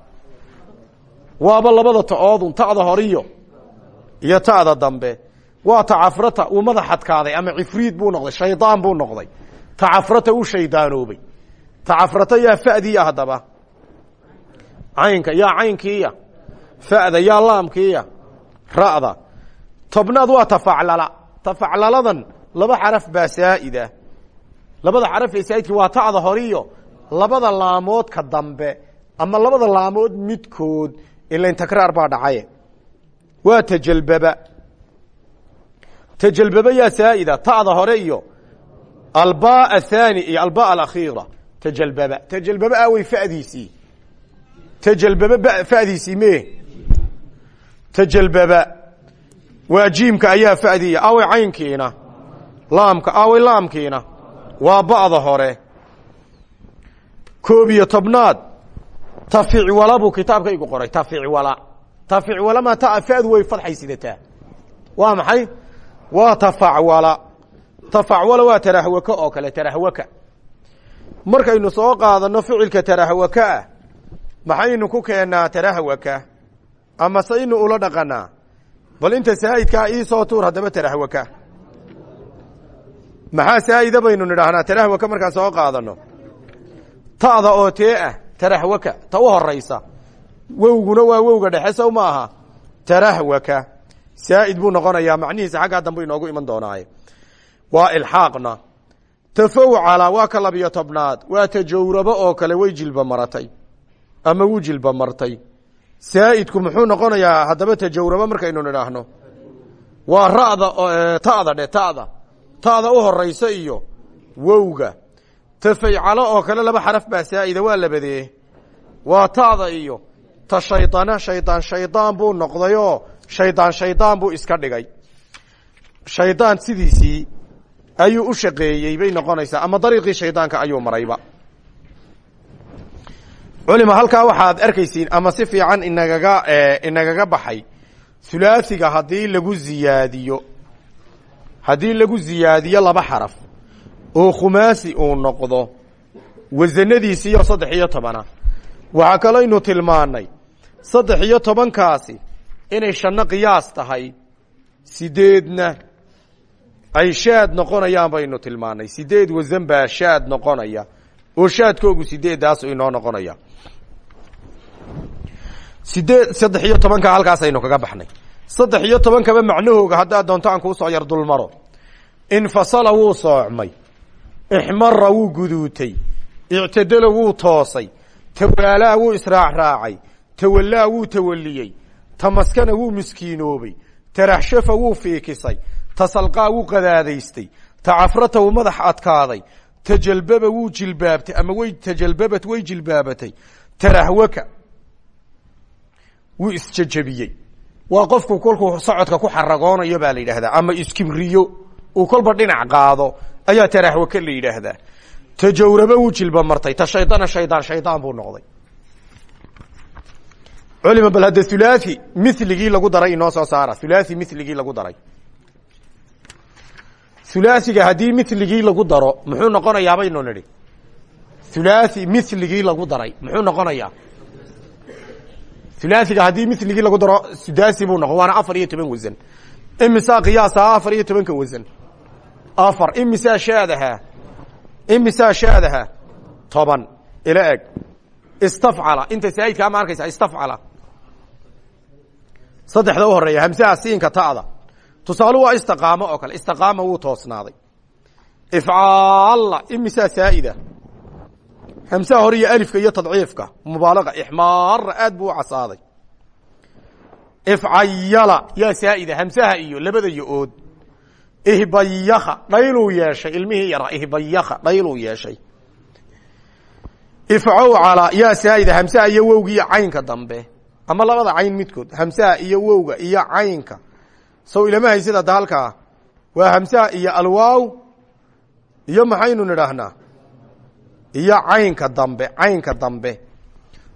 Waaba labada ta'oodun ta'da horiyo iyo ta'da dambe. Waa tacafrata uu madax ama cifriid buu noqday shaydaan buu noqday. Tacafrata uu shaydaanoobay. Tacafrata yaa fa'diiya haddaba. Caynka yaa caynkiiya. Fa'da yaa laamkiiya. Ra'da. Tobnaad waa tafaclala. Tafaclaladan laba xaraf baa saa'ida. Labada xaraf ee saa'idki waa ta'da horiyo. Labada laamoodka dambe ama labada laamood midkood ilain takraar baa dhacaye waa tajalbaba. Tajalbaba yaa saa'ida ta'da hore albaa athani iyo albaa alakhiira. Tajalbaba. Tajalbaba awey fa'diisii. Tajalbaba fa'diisii me? Tajalbaba. Waa ayaa fa'diya. Awey caynkiina laamka awey laamkiina. Waa ba'da hore. Koob iyo tobnaad. Taficwala buu kitaabkaygu qoray. Taficwala ma ta fa'du way fadxay sidataa. Waa maxay? Waa tafacwala tafacwala waa tarahwaka oo kale tarahwaka markaynu soo qaadano ficilka tarahwaka ah maxaynu ku keennaa tarahwaka ama saynu ula dhaqanaa? Bal inta saa'idkaa iisoo tuur haddaba tarahwaka maxaa saa'ida baynu nidhaahnaa tarahwaka markaan soo qaadano. Ta'da oo tee ah tarahwaka ta u horaysa waa wowga dhexe sow ma aha. Tarahwaka saa'id buu noqonayaa macnihiisa xaggaa dambe inoogu iman doonaaye. Waa ilxaaqna. Tafawcala waa ka labiyo tobnaad. Waa tajawrabo oo kale way jilba maratay. Ama wuu jilba martay. Saa'idku muxuu noqonayaa haddaba tajawrabo markaynu nidhaahno. Waa ra'da ta'da dhe ta'da ta'da u horaysa iyo wowga. Tafaycalo oo kale laba xaraf baa saa'ida waa labadee waa ta'da iyo ta shaydana shaydaan shaydaan buu noqdayoo shaydaan shaydaan buu iska dhigay. Shaydaan sidiisii ayuu u shaqeeyey bay noqonaysaa ama dariiqii shaydaanka ayuu marayba. Culima halkaa waxaad arkaysiin ama si fiican inagaga inagaga baxay. Hulaasiga haddii lagu ziyaadiyo haddii lagu ziyaadiyo laba xaraf oo khumaasi uu noqdo wasanadiisiiyo saddex iyo tobana. Waxaa kalooynu tilmaanay saddex iyo tobankaasi inay shanno qiyaas tahay sideedna ay shaad noqonayaan baynu tilmaanay. Sideed wasan baa shaad noqonaya oo shaadkoogu sideeddaas inoo noqonaya. Sideed saddex iyo tobanka halkaasaynu kaga baxnay saddex iyo tobankaba macnahooga haddaad doonto aan kuusoo yar dulmaro. Infasala wuu soocmay. Ixmara wuu guduutay. Ictadala wuu toosay. Tawaalaa wuu israacraacay tawallaa wuu tawaliyey tamaskana wuu miskiinoobay. Taraxshafa wuu fiikisay. Tasalqaa wuu qadaadaystay. Tacafrata wuu madax adkaaday. Tajalbaba wuu jilbaabtay. Ama way tajalbabat way jilbaabatay. Tarahwaka wuu isjejebiyey waa qofku kolkuu socodka ku xaragoonayo baa la yidhaahdaa ama iskibriyo uu kolba dhinac qaado ayaa tarahwaka la yidhaahdaa. Tajawraba wuu jilba martay ta shaydana shaydaan shaydaan buu noqday. Culima bal hadda hulaathi miligii lagu daray inoo soo saara hulaathi miligii lagu daray. Hulaasiga haddii miligii lagu daro muxuu noqonayaa baynu nidhi? Hulaathi miligii lagu daray muxuu noqonayaa hulaasiga haddii miligii lagu daro sudaasi buu noqon waana afar iyo toban wasan imisaa qiyaasa afar iyo tobanka wasan afar. Imisaa shaadaha? Imisaa shaadaha? Toban. Ila eg. Istafcala. Inta saa'idkaa ma arkaysa istafcala. Saddexda u horreeya hamsaha siinka ta'da. Tusaalu waa istiqaamo oo kale. Istiqaama wuu toosnaaday. Ifcaalla. Imisaa saa'ida hamsaha hore iyo alifka iyo tadciifka. Mubaalaga ixmaara aad buu u casaaday. Ifcayala yaa saa'ida hamsaha iyo labada yo-ood. Ihbayaka dhayluu yeeshay ilmihii yaraa ihbayaka dhayluu yeeshay. Ifcawcala yaa saa'ida hamsaha iyo wowga iyo caynka dambe. Ama labada cayn midkood hamsaha iyo wowga iyo caynka. Sow ilama haysid hadda waa hamsaha iyo alwaaw iyo maxaynu nidhaahnaa iyo caynka dambe caynka dambe.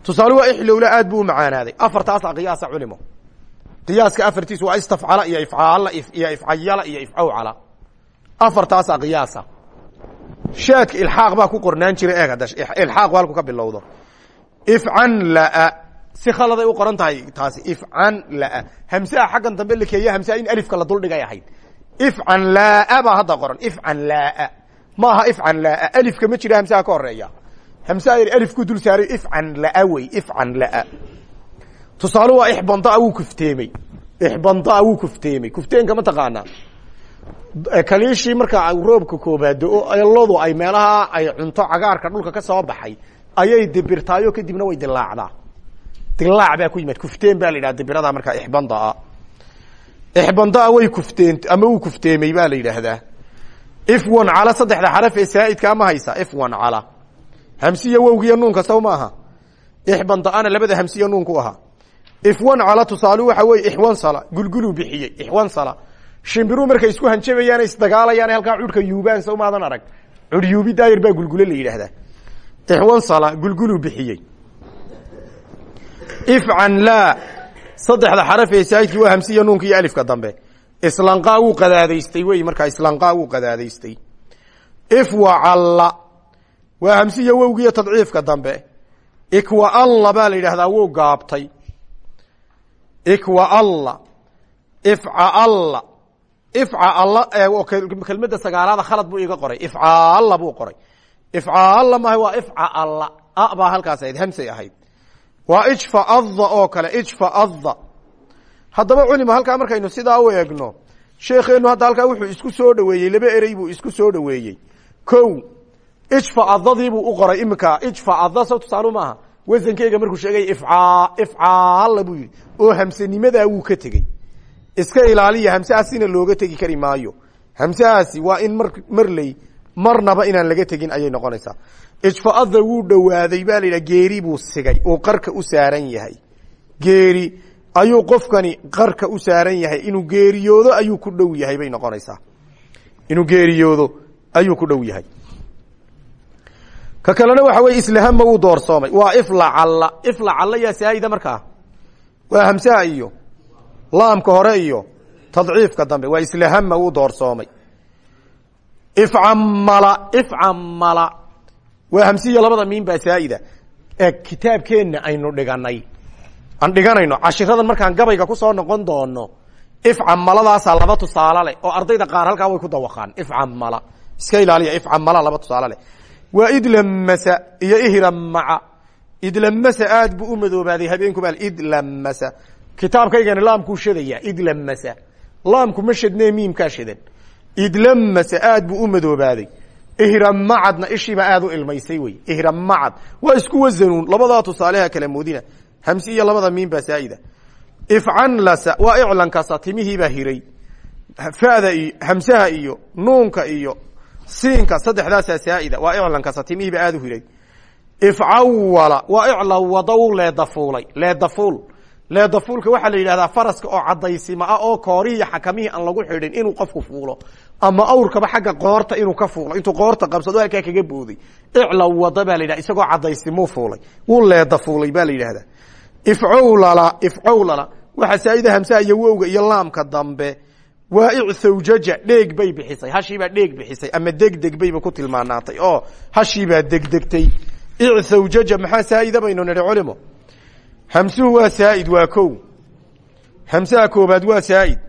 Tusaale waa ixlowla aad buu u macaanaaday. Afartaasa qiyaasa culimo. Qiyaaska afartiis waa istafcala iyo ifcaala iyo ifcayala iyo ifcawcala. Afartaasa qiyaasa shaadka ilxaaq baa ku qornaan jira eeg hadda ilxaaq halku ka bilowdo. Ifcan laa si khaladay u qoran tahay taasi ifcan laa. Hamsaha xaggan dambe lakeeya hamsaha in alifka la duldhigay ahayd. Ifcan laa baa hadda qoran ifcan laa maaha ifcan laa alifka ma jira hamsaha ka horreeya hamsaha yar alifku dul saaray ifcan laa wey ifcan laa tusaale waa ixbandaa wuu kufteemey ixbandaa wuu kufteemey kufteenka ma taqaanaa. Markaa roobka koobaado oo eladu ay meelaha ay cunto cagaarka dhulka ka soo baxay ayay dibirtaayo kadibna way dilaacdaa dilaac baa ku yimaad kufteen baa la dibirada markaa ixbandaa ixbandaa way kufteen ama wuu kufteemey baa la ifwan cala saddexda xaraf ee saa'idkaa ma haysa. Ifwan cala. Hamsiya wowgiyo nuunka saw maaha ixbandaana labada hamsiya nuunku ahaa ifwan cala tusaale waxa weye ixwansala gulguluu bixiyey. Ixwansala shimbiruu markay isku hanjabayaan isdagaalayaan halkaa cudhka yuubaan maadan arag. Cudh yuubi daayir baa gulgule la yidhaahdaa. Ixwansala gulguluu bixiyey. Ifcan laa saddexda xaraf ee saa'idkii waa hamsiya nuunka iyo alifka dambe islanqaa wuu qadaadaystay wey markaa islanqaa wuu qadaadaystay. Ifwacalla waa hamsiya wowgiiyo tadciifka dambe. Ikwaalla baa la yidhahdaa wuu gaabtay. Ikwaalla ifcaalla ifcaalla kelmadda sagaalaada khalad buu iga qoray. Ifcaalla buu qoray. Ifcaalla maha waa ifcaalla a baa halkaas ahayd hamsay ahayd. Waa ijfaadda oo kale ijfaadda haddaba culima halkaa markaynu sidaa u eegno sheekheenu hadda halkaa wuxuu isku soo dhaweeyey laba erey buu isku soo dhaweeyey ko ijfaadadiibuu u qoray iminka ijfaadda so tusaalu maaha wasankeyga markuu sheegay ifca ifcaalla buu yidhi oo hamsenimadaa wuu ka tegey. Iska ilaaliya hamsahaasina looga tegi kari maayo. Hamsahaasi waa in mar marley marnaba inaan laga tegin ayay noqonaysaa. Ijfaadda wuu dhowaaday baa la yidhaha geeri buu sigay oo qarka u saaran yahay. Geeri ayuu qofkani qarka u saaran yahay. Inuu geeriyoodo ayuu ku dhow yahay bay noqonaysaa. Inuu geeriyoodo ayuu ku dhow yahay. Ka kalena waxa weye islahama wuu doorsoomay. Waa iflacalla iflacalla yaa saayida markaa? Waa hamsaha iyo laamka hore iyo tadciifka dambe. Waa islahama wuu doorsoomay. Ifcamala ifcamala waa hamsiya labada miin baa saa'ida ee kitaabkeenna aynu dhiganay aan dhiganayno cashiradan markaan gabayga ku soo noqon doono ifcamaladaasa laba tusaale leh oo ardayda qaar halkaa way ku dawaqaan ifcamala iska ilaaliya ifcamala laba tusaale leh. Waa idlamasa iyo ihrammaca idlamasa aad buu u madoobaaday habeenkuba idlamasa kitaabkaygani laamkuu shadaya idlamasa laamku ma shadne miimkaa shadan idlamasa aad buu u madoobaaday ihrammacadna ishiiba aad u ilmaysay wey ihrammacad waa isku wasanuun labadaa tusaaleha kala moodina hamsi iyo labada miin baa saa'ida. Ifcanlasa waa iclankasa timihiibaa hiray. Fada iyo hamsaha iyo nuunka iyo siinka saddexdaasaa saa'ida waa iclankasa timihiiba aad u hiray. Ifcawala waa iclawadow leedafuulay leedafuul leedafuulka waxaa la yidhahdaa faraska oo cadaysima ah oo koorihii xakamihii aan lagu xidhin inuu qofku fuulo ama awrkaba xagga qoorta inuu ka fuulo intuu qoorta qabsado halkaa kaga booday. Iclawada baa la yidhahda isagoo cadaysimuu fuulay. Wuu leedafuulay baa la yidhahdaa ifcawlala ifcawlala waxaa saa'ida hamsaha iyo wowga iyo laamka dambe waa icthawjaja dheeg bay bixisay. Hashiibaa dheeg bixisay ama degdeg bayba ku tilmaanaatay. Oo hashiibaa degdegtay. Icthawjaja maxaa saa'ida baynu nidhi culimo? Hamsuhu waa saa'id waa kow. Hamsaha koobaad waa saa'id.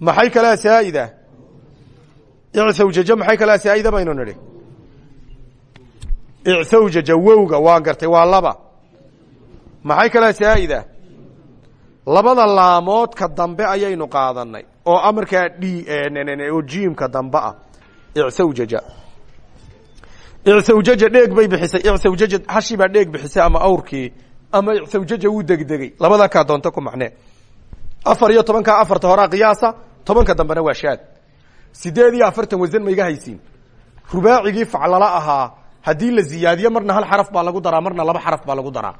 Maxay kalaa saa'ida icthawjaja maxay kalaa saa'ida baynu nidhi? Icthawjaja wowga waa gartay waa laba maxay kalaa saa'ida? Labada laamoodka dambe ayaynu qaadanay oo amarkaa d oo jiimka dambe ah. Icthawjaja. Icthawjaja dheeg bay bixisay. Icthawjaja hashii baa dheeg bixisay ama awrkii ama icthawjaja wuu degdegey labada kaa doonto ku macnee afar iyo tobankaa afarta horaa qiyaasa tobanka dambena waa shaad. Sideed iyo afartan wasan ma iga haysiin. Rubaacigii faclala ahaa haddii la ziyaadiyo marna hal xaraf baa lagu daraa marna laba xaraf baa lagu daraa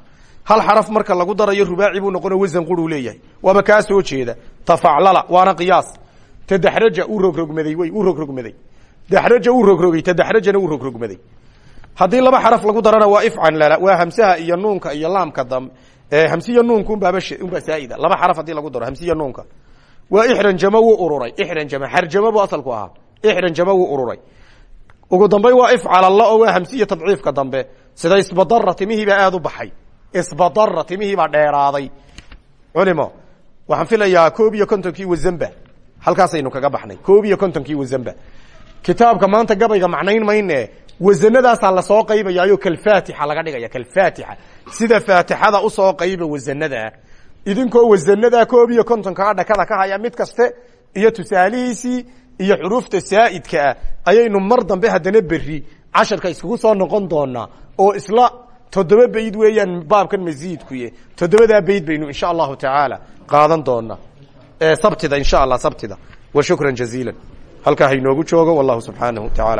hal xaraf marka lagu darayo rubaaci buu noqono wasan quruu leeyahay. Waaba kaa soo jeeda. Tafaclala waana qiyaas. Tadaxraja uu rogrogmaday wey uu rogrogmaday. Daxraja uu rogrogay tadaxrajana uu rogrogmaday. Haddii laba xaraf lagu darana waa ifcan lala waa hamsaha iyo nuunka iyo laamka dambe hamsiya nuunka unbaaba unbaa saa'ida. Laba xaraf haddii lagu daro hamsiya nuunka. Waa ixranjamo wuu ururay ixranjama xarjamo buu asalku ahaa. Ixranjamo wuu ururay. Ugu dambeyn waa ifcalalla oo waa hamsiya tadciifka dambe. Sida isbadara timihiibaa aada u baxay isbadara timihiibaa dheeraaday. Culimo waxaan filayaa koob iyo kontonkii wasanba halkaasaynu kaga baxnay koob iyo kontonkii wasanba kitaabka maanta gabayga macnayn mayne wasanadaasaa la soo qaybayaayo kalfaatixa laga dhigaya kalfaatixa. Sida faatixada u soo qayba wasanadaa idinkoo wasanadaa koob iyo kontonkaa dhakada ka haya mid kaste iyo tusaalihiisii iyo xuruufta saa'idka ah ayaynu mar dambe haddana berri casharka iskugu soo noqon doonaa oo isla toddoba bayd weeyaan baabkan masiidkuye toddobadaa bayd baynu insha allahu tacaala qaadan doonaa sabtida insha allah sabtida. Wa shukran jaziila halkaa hainoogu joogo wallahu subxaanahu taala